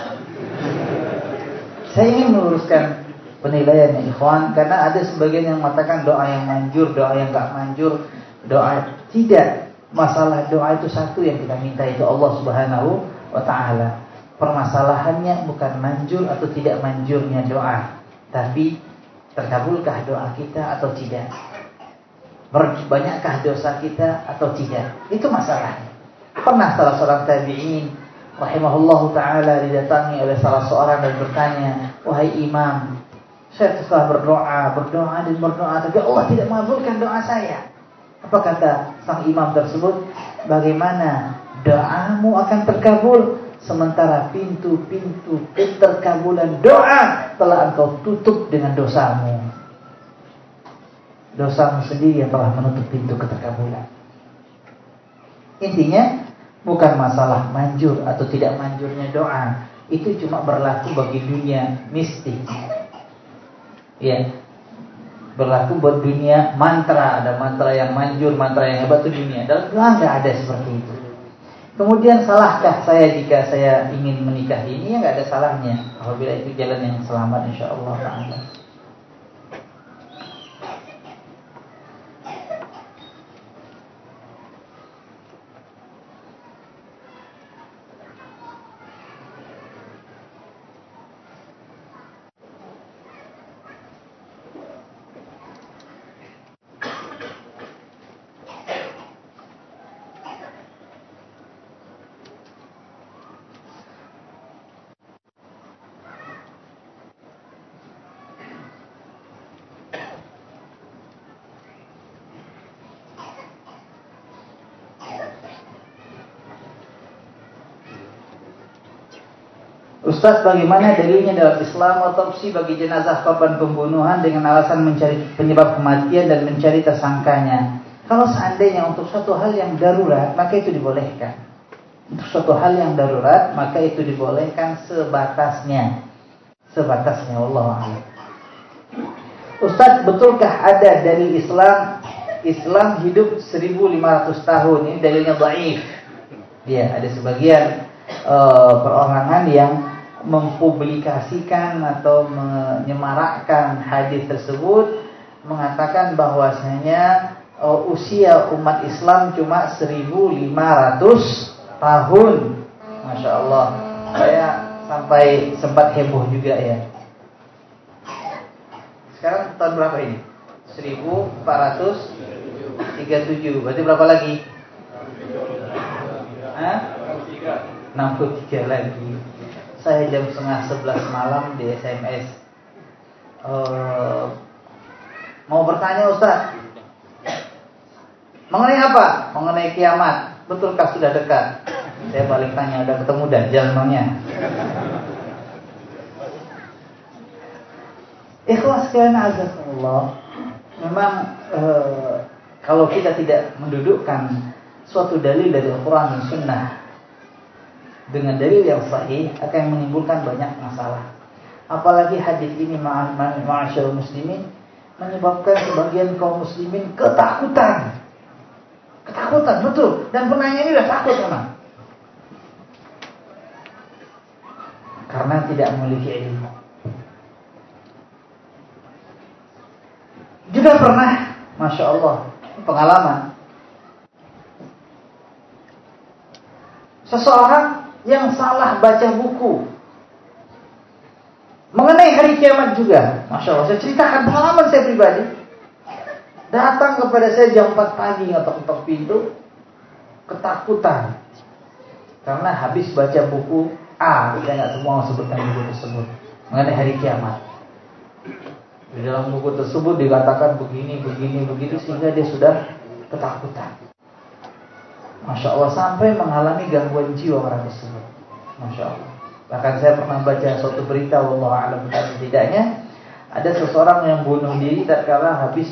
Saya ingin meluruskan penilaian ya ikhwan karena ada sebagian yang mengatakan doa yang manjur, doa yang enggak manjur, doa tidak. Masalah doa itu satu yang kita minta itu Allah Subhanahu wa taala. Permasalahannya bukan manjur atau tidak manjurnya doa, tapi terkabulkah doa kita atau tidak. Banyakkah dosa kita atau tidak? Itu masalahnya. Pernah salah seorang tabi'in rahimahullahu taala didatangi oleh salah seorang dan bertanya, "Wahai imam, saya telah berdoa, berdoa dan berdoa tapi Allah tidak mengabulkan doa saya." Apa kata sang imam tersebut? Bagaimana doamu akan terkabul Sementara pintu-pintu keterkabulan doa telah engkau tutup dengan dosamu. Dosamu sendiri yang telah menutup pintu keterkabulan. Intinya bukan masalah manjur atau tidak manjurnya doa. Itu cuma berlaku bagi dunia mistik. Ya. Berlaku buat dunia mantra, ada mantra yang manjur, mantra yang hebat itu dunia. Dalam doa nggak ada seperti itu. Kemudian salahkah saya jika saya ingin menikahi ini? Ya nggak ada salahnya. Apabila itu jalan yang selamat insya Allah taala. Ustaz bagaimana dalilnya dalam Islam otopsi bagi jenazah korban pembunuhan dengan alasan mencari penyebab kematian dan mencari tersangkanya. Kalau seandainya untuk suatu hal yang darurat, maka itu dibolehkan. Untuk suatu hal yang darurat, maka itu dibolehkan sebatasnya. Sebatasnya Allah Ustaz, betulkah ada dari Islam Islam hidup 1500 tahun? Ini dalilnya dhaif. Ya, ada sebagian uh, perorangan yang mempublikasikan atau menyemarakkan hadis tersebut mengatakan bahwasanya uh, usia umat Islam cuma 1500 tahun. Masya Allah. Saya sampai sempat heboh juga ya. Sekarang tahun berapa ini? 1437. Berarti berapa lagi? Hah? 63 lagi saya jam setengah sebelas malam di SMS uh, eh, mau bertanya Ustaz? Mengenai apa? mengenai kiamat. Betulkah sudah dekat? saya balik tanya udah ketemu dajjal namanya Ikhlas sekalian Allah memang uh, kalau kita tidak mendudukkan suatu dalil dari Al-Quran dan Sunnah dengan dalil yang sahih akan menimbulkan banyak masalah. Apalagi hadis ini ma'asyar muslimin menyebabkan sebagian kaum muslimin ketakutan. Ketakutan, betul. Dan penanya ini sudah takut memang. Karena tidak memiliki ilmu. Juga pernah, Masya Allah, pengalaman. Seseorang yang salah baca buku mengenai hari kiamat juga. Masya Allah, saya ceritakan pengalaman saya pribadi. Datang kepada saya jam 4 pagi ngetok-ngetok pintu, ketakutan. Karena habis baca buku A, saya nggak semua sebutkan buku tersebut. mengenai hari kiamat. Di dalam buku tersebut dikatakan begini, begini, begitu sehingga dia sudah ketakutan. Masya Allah sampai mengalami gangguan jiwa orang tersebut. Masya Allah. Bahkan saya pernah baca suatu berita, Allah alam tidaknya ada seseorang yang bunuh diri tatkala habis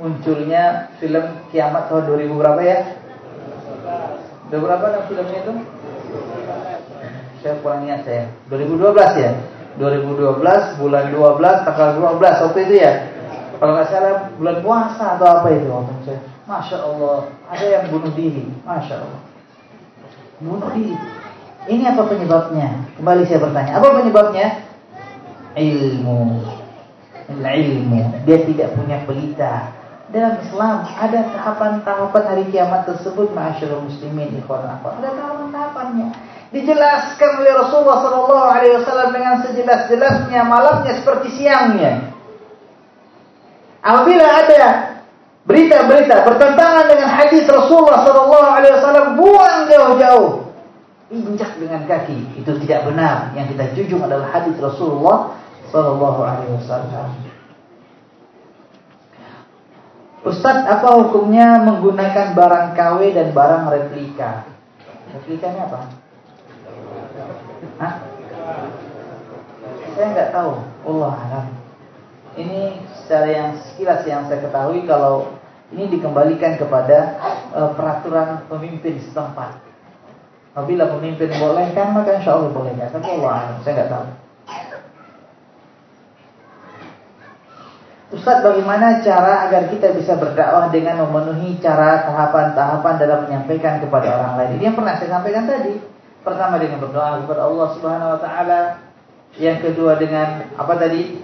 munculnya film Kiamat tahun 2000 berapa ya? Udah berapa nama filmnya itu? Saya kurang ingat saya. 2012 ya. 2012 bulan 12 tanggal 12 waktu itu ya. Kalau nggak salah bulan puasa atau apa itu waktu saya. Masya Allah ada yang bunuh diri. Masya Allah. Bunuh diri. Ini apa penyebabnya? Kembali saya bertanya. Apa penyebabnya? Ilmu. Ilmu. Dia tidak punya pelita dalam Islam ada tahapan-tahapan hari kiamat tersebut masyaallah muslimin ikhwan akhwat ada tahapan-tahapannya dijelaskan oleh Rasulullah wasallam dengan sejelas-jelasnya malamnya seperti siangnya apabila ada berita-berita bertentangan dengan hadis Rasulullah sallallahu alaihi wasallam buang jauh-jauh injak dengan kaki itu tidak benar yang kita jujur adalah hadis Rasulullah sallallahu alaihi wasallam Ustadz, apa hukumnya menggunakan barang KW dan barang replika? Replikanya apa? Hah? Saya nggak tahu. Allah alam. Ini secara yang sekilas yang saya ketahui kalau ini dikembalikan kepada uh, peraturan pemimpin setempat. Apabila pemimpin bolehkan maka insya Allah bolehkan. Tapi Allah saya nggak tahu. Ustaz bagaimana cara agar kita bisa berdakwah dengan memenuhi cara tahapan-tahapan dalam menyampaikan kepada orang lain. Ini yang pernah saya sampaikan tadi. Pertama dengan berdoa kepada Allah Subhanahu wa taala. Yang kedua dengan apa tadi?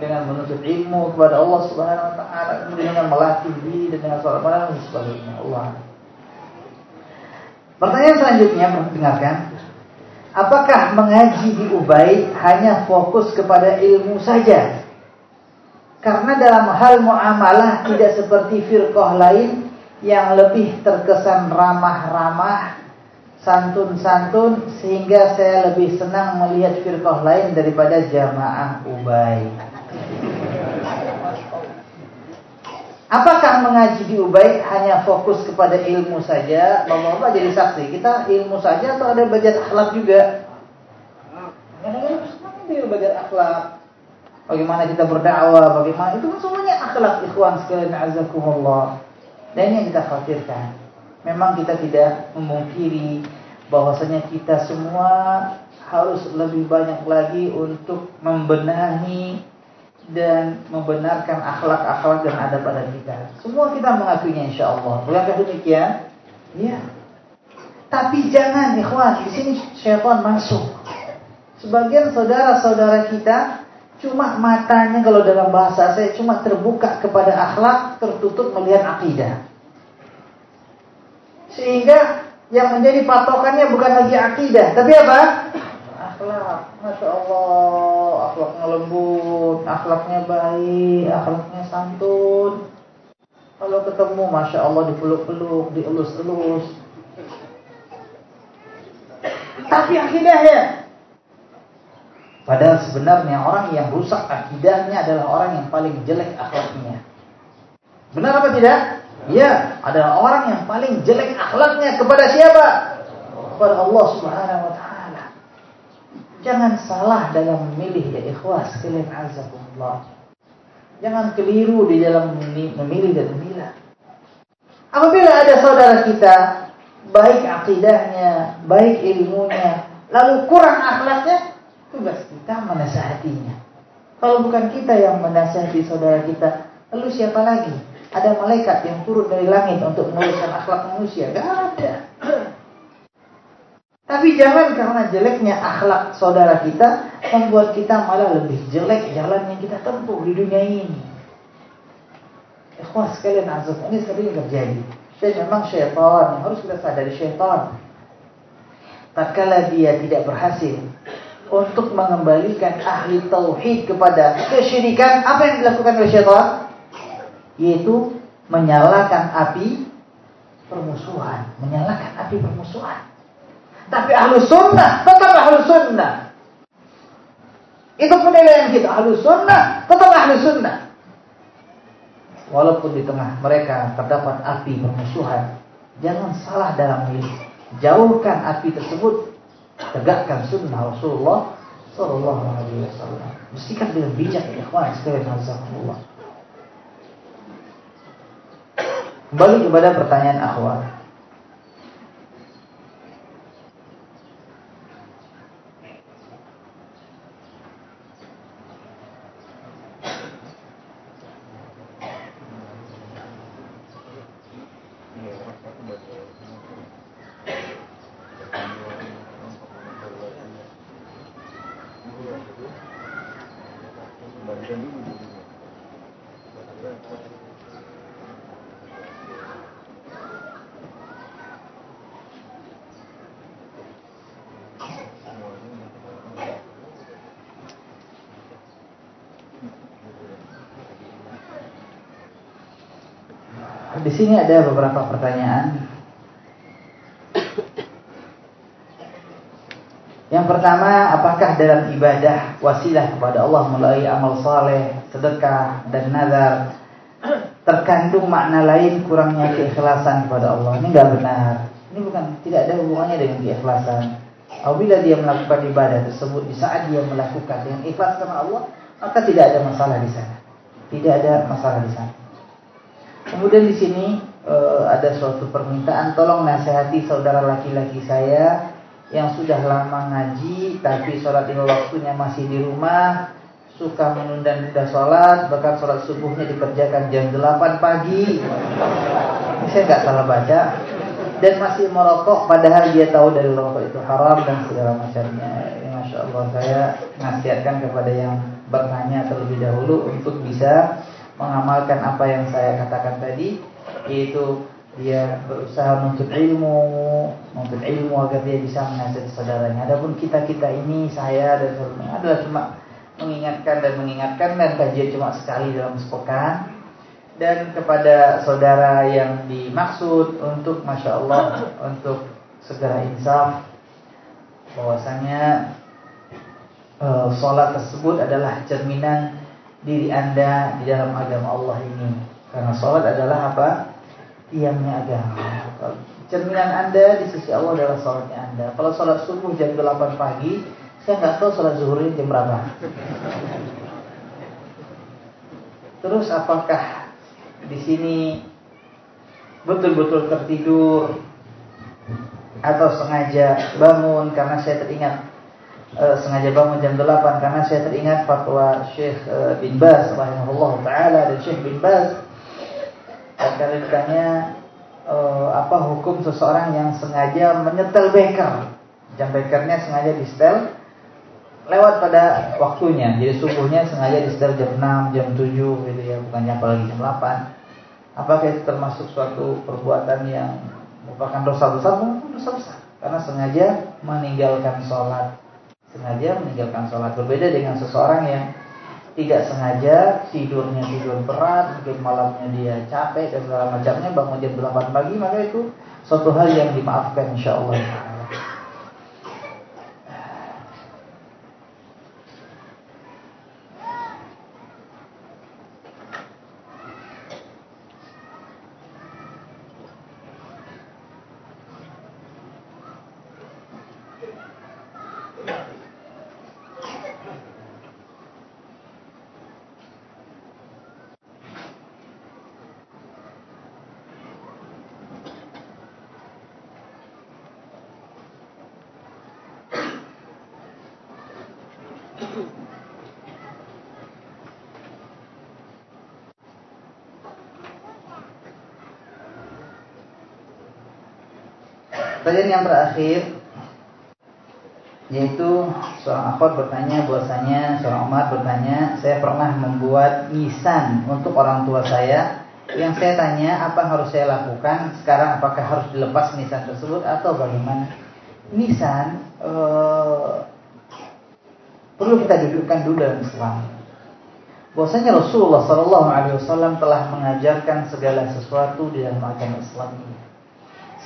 Dengan menuntut ilmu kepada Allah Subhanahu wa taala, kemudian dengan melatih diri dan dengan sholat malam dan sebagainya. Allah. Pertanyaan selanjutnya dengarkan. Apakah mengaji di Ubay hanya fokus kepada ilmu saja? Karena dalam hal muamalah tidak seperti firqah lain yang lebih terkesan ramah-ramah, santun-santun sehingga saya lebih senang melihat firqah lain daripada jamaah Ubay. Apakah mengaji di Ubay hanya fokus kepada ilmu saja? Bapak-bapak jadi saksi. Kita ilmu saja atau ada belajar akhlak juga? Kadang-kadang dia belajar akhlak bagaimana kita berdakwah, bagaimana itu kan semuanya akhlak ikhwan sekalian azakumullah. Dan ini yang kita khawatirkan. Memang kita tidak memungkiri bahwasanya kita semua harus lebih banyak lagi untuk membenahi dan membenarkan akhlak-akhlak dan adab pada kita. Semua kita mengakuinya insya Allah. Bukankah demikian? Ya. Tapi jangan ikhwan, di sini syaitan masuk. Sebagian saudara-saudara kita Cuma matanya kalau dalam bahasa saya cuma terbuka kepada akhlak, tertutup melihat akidah. Sehingga yang menjadi patokannya bukan lagi akidah, tapi apa? Akhlak. Masya Allah, akhlaknya lembut, akhlaknya baik, akhlaknya santun. Kalau ketemu, Masya Allah dipeluk-peluk, dielus-elus. Tapi akidahnya Padahal sebenarnya orang yang rusak akidahnya adalah orang yang paling jelek akhlaknya. Benar apa tidak? Ya, adalah orang yang paling jelek akhlaknya kepada siapa? Kepada Allah Subhanahu wa taala. Jangan salah dalam memilih ya ikhwas sekalian azakumullah. Jangan keliru di dalam memilih dan memilah. Apabila ada saudara kita baik akidahnya, baik ilmunya, lalu kurang akhlaknya, Tugas kita menasihatinya. Kalau bukan kita yang menasihati saudara kita, lalu siapa lagi? Ada malaikat yang turun dari langit untuk meluruskan akhlak manusia? Gak ada. Tapi jangan karena jeleknya akhlak saudara kita membuat kita malah lebih jelek jalan yang kita tempuh di dunia ini. Ikhwah sekalian azab ini sering terjadi. Dan memang syaitan yang harus kita sadari syaitan. Tatkala dia tidak berhasil untuk mengembalikan ahli tauhid kepada kesyirikan, apa yang dilakukan oleh syaitan? Yaitu menyalakan api permusuhan, menyalakan api permusuhan. Tapi ahlu sunnah tetap ahlu sunnah. Itu penilaian kita ahlu sunnah, tetap ahlu sunnah. Walaupun di tengah mereka terdapat api permusuhan, jangan salah dalam milih. Jauhkan api tersebut, tegakkan sunnah Rasulullah Sallallahu Alaihi Wasallam. Bersikap dengan bijak ya ikhwan sekalian. Kembali kepada pertanyaan akhwat. Di sini ada beberapa pertanyaan. Yang pertama, apakah dalam ibadah wasilah kepada Allah melalui amal saleh, sedekah dan nazar terkandung makna lain kurangnya keikhlasan kepada Allah? Ini enggak benar. Ini bukan tidak ada hubungannya dengan keikhlasan. Apabila dia melakukan ibadah tersebut di saat dia melakukan dengan ikhlas karena Allah, maka tidak ada masalah di sana. Tidak ada masalah di sana. Kemudian di sini uh, ada suatu permintaan tolong nasihati saudara laki-laki saya yang sudah lama ngaji tapi sholat lima waktunya masih di rumah suka menunda-nunda sholat bahkan sholat subuhnya dikerjakan jam 8 pagi. Saya nggak salah baca. Dan masih merokok padahal dia tahu dari rokok itu haram dan segala macamnya. Ya, Masya Allah saya nasihatkan kepada yang bertanya terlebih dahulu untuk bisa mengamalkan apa yang saya katakan tadi yaitu dia berusaha menuntut ilmu, menuntut ilmu agar dia bisa menasihati saudaranya. Adapun kita-kita ini saya dan saudaranya adalah cuma mengingatkan dan mengingatkan dan kajian cuma sekali dalam sepekan dan kepada saudara yang dimaksud untuk masya Allah untuk segera insaf bahwasanya uh, sholat tersebut adalah cerminan diri anda di dalam agama Allah ini karena sholat adalah apa tiangnya agama. Cerminan Anda di sisi Allah adalah sholatnya Anda. Kalau sholat subuh jam 8 pagi, saya nggak tahu sholat zuhur jam berapa. Terus apakah di sini betul-betul tertidur atau sengaja bangun karena saya teringat e, sengaja bangun jam 8 karena saya teringat fatwa Syekh e, bin Baz rahimahullah taala dan Syekh bin Baz akan ditanya uh, apa hukum seseorang yang sengaja menyetel beker. Jam bekernya sengaja di setel lewat pada waktunya. Jadi subuhnya sengaja di setel jam 6, jam 7 gitu ya, bukannya apalagi jam 8. Apakah itu termasuk suatu perbuatan yang merupakan dosa besar? Dosa besar. Karena sengaja meninggalkan sholat. Sengaja meninggalkan sholat. Berbeda dengan seseorang yang tidak sengaja tidurnya tidur berat, mungkin malamnya dia capek dan segala macamnya bangun jam 8 pagi maka itu suatu hal yang dimaafkan insyaallah. Pertanyaan yang terakhir yaitu seorang akhwat bertanya bahwasanya seorang umat bertanya saya pernah membuat nisan untuk orang tua saya. Yang saya tanya apa harus saya lakukan? Sekarang apakah harus dilepas nisan tersebut atau bagaimana? Nisan ee, perlu kita dudukkan dulu dalam Islam. Bahwasanya Rasulullah Shallallahu Alaihi Wasallam telah mengajarkan segala sesuatu di dalam agama Islam ini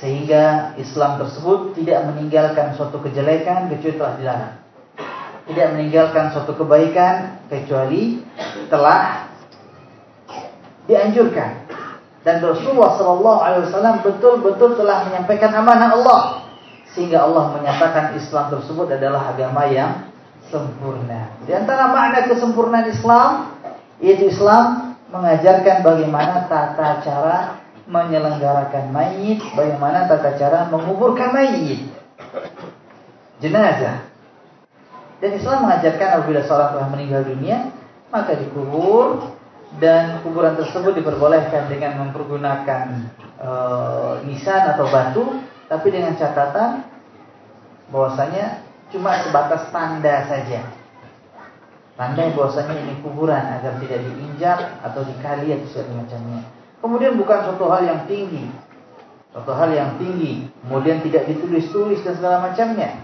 sehingga Islam tersebut tidak meninggalkan suatu kejelekan kecuali telah dilarang. tidak meninggalkan suatu kebaikan kecuali telah dianjurkan. Dan Rasulullah Shallallahu Alaihi Wasallam betul-betul telah menyampaikan amanah Allah sehingga Allah menyatakan Islam tersebut adalah agama yang sempurna. Di antara makna kesempurnaan Islam yaitu Islam mengajarkan bagaimana tata cara menyelenggarakan mayit, bagaimana tata cara menguburkan mayit. Jenazah. Dan Islam mengajarkan apabila seorang telah meninggal dunia, maka dikubur dan kuburan tersebut diperbolehkan dengan mempergunakan e, nisan atau batu, tapi dengan catatan bahwasanya cuma sebatas tanda saja. Tanda bahwasanya ini kuburan agar tidak diinjak atau dikali atau segala macamnya. Kemudian bukan suatu hal yang tinggi, suatu hal yang tinggi, kemudian tidak ditulis-tulis dan segala macamnya,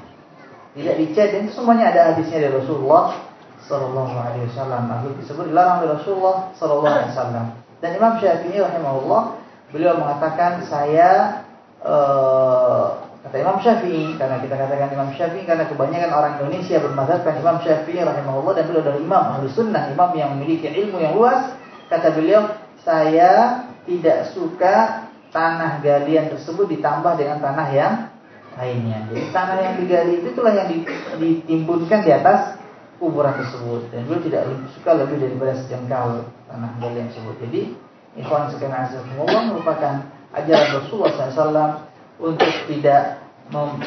tidak dicat dan semuanya ada hadisnya dari Rasulullah Sallallahu Alaihi Wasallam. Hal disebut dilarang oleh Rasulullah Sallallahu Alaihi Wasallam. Dan Imam Syafi'i rahimahullah beliau mengatakan saya uh, kata Imam Syafi'i karena kita katakan Imam Syafi'i karena kebanyakan orang Indonesia bermadzhabkan Imam Syafi'i rahimahullah dan beliau adalah imam ahli sunnah imam yang memiliki ilmu yang luas kata beliau saya tidak suka tanah galian tersebut ditambah dengan tanah yang lainnya jadi tanah yang digali itu itulah yang ditimbunkan di atas kuburan tersebut dan beliau tidak suka lebih daripada sejengkal tanah galian tersebut. Jadi ikhwan sekalian azakumullah merupakan ajaran Rasulullah SAW untuk tidak mem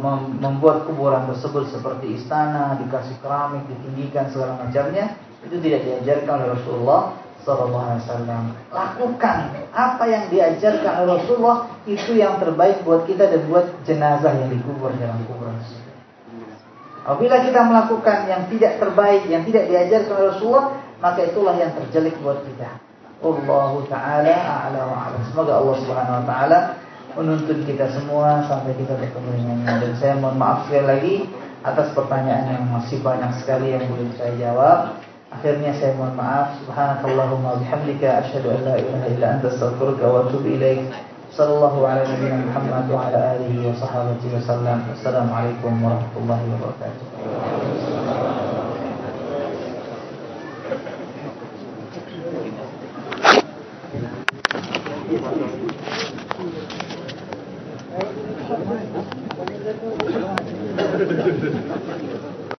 mem membuat kuburan tersebut seperti istana, dikasih keramik, ditinggikan segala macamnya. Itu tidak diajarkan oleh Rasulullah Sallallahu Alaihi Wasallam. Lakukan apa yang diajarkan Rasulullah itu yang terbaik buat kita dan buat jenazah yang dikubur dalam kuburan. Apabila kita melakukan yang tidak terbaik, yang tidak diajarkan Rasulullah, maka itulah yang terjelek buat kita. Allahu taala a'la wa. Semoga Allah Subhanahu wa taala menuntun kita semua sampai kita bertemu dengannya. Dan saya mohon maaf sekali lagi atas pertanyaan yang masih banyak sekali yang belum saya jawab. Akhirnya saya mohon maaf. Subhanakallahumma bihamdika asyhadu an la ilaha illa anta astaghfiruka wa atubu ilaik. صلى الله على نبينا محمد وعلى آله وصحبه وسلم السلام عليكم ورحمة الله وبركاته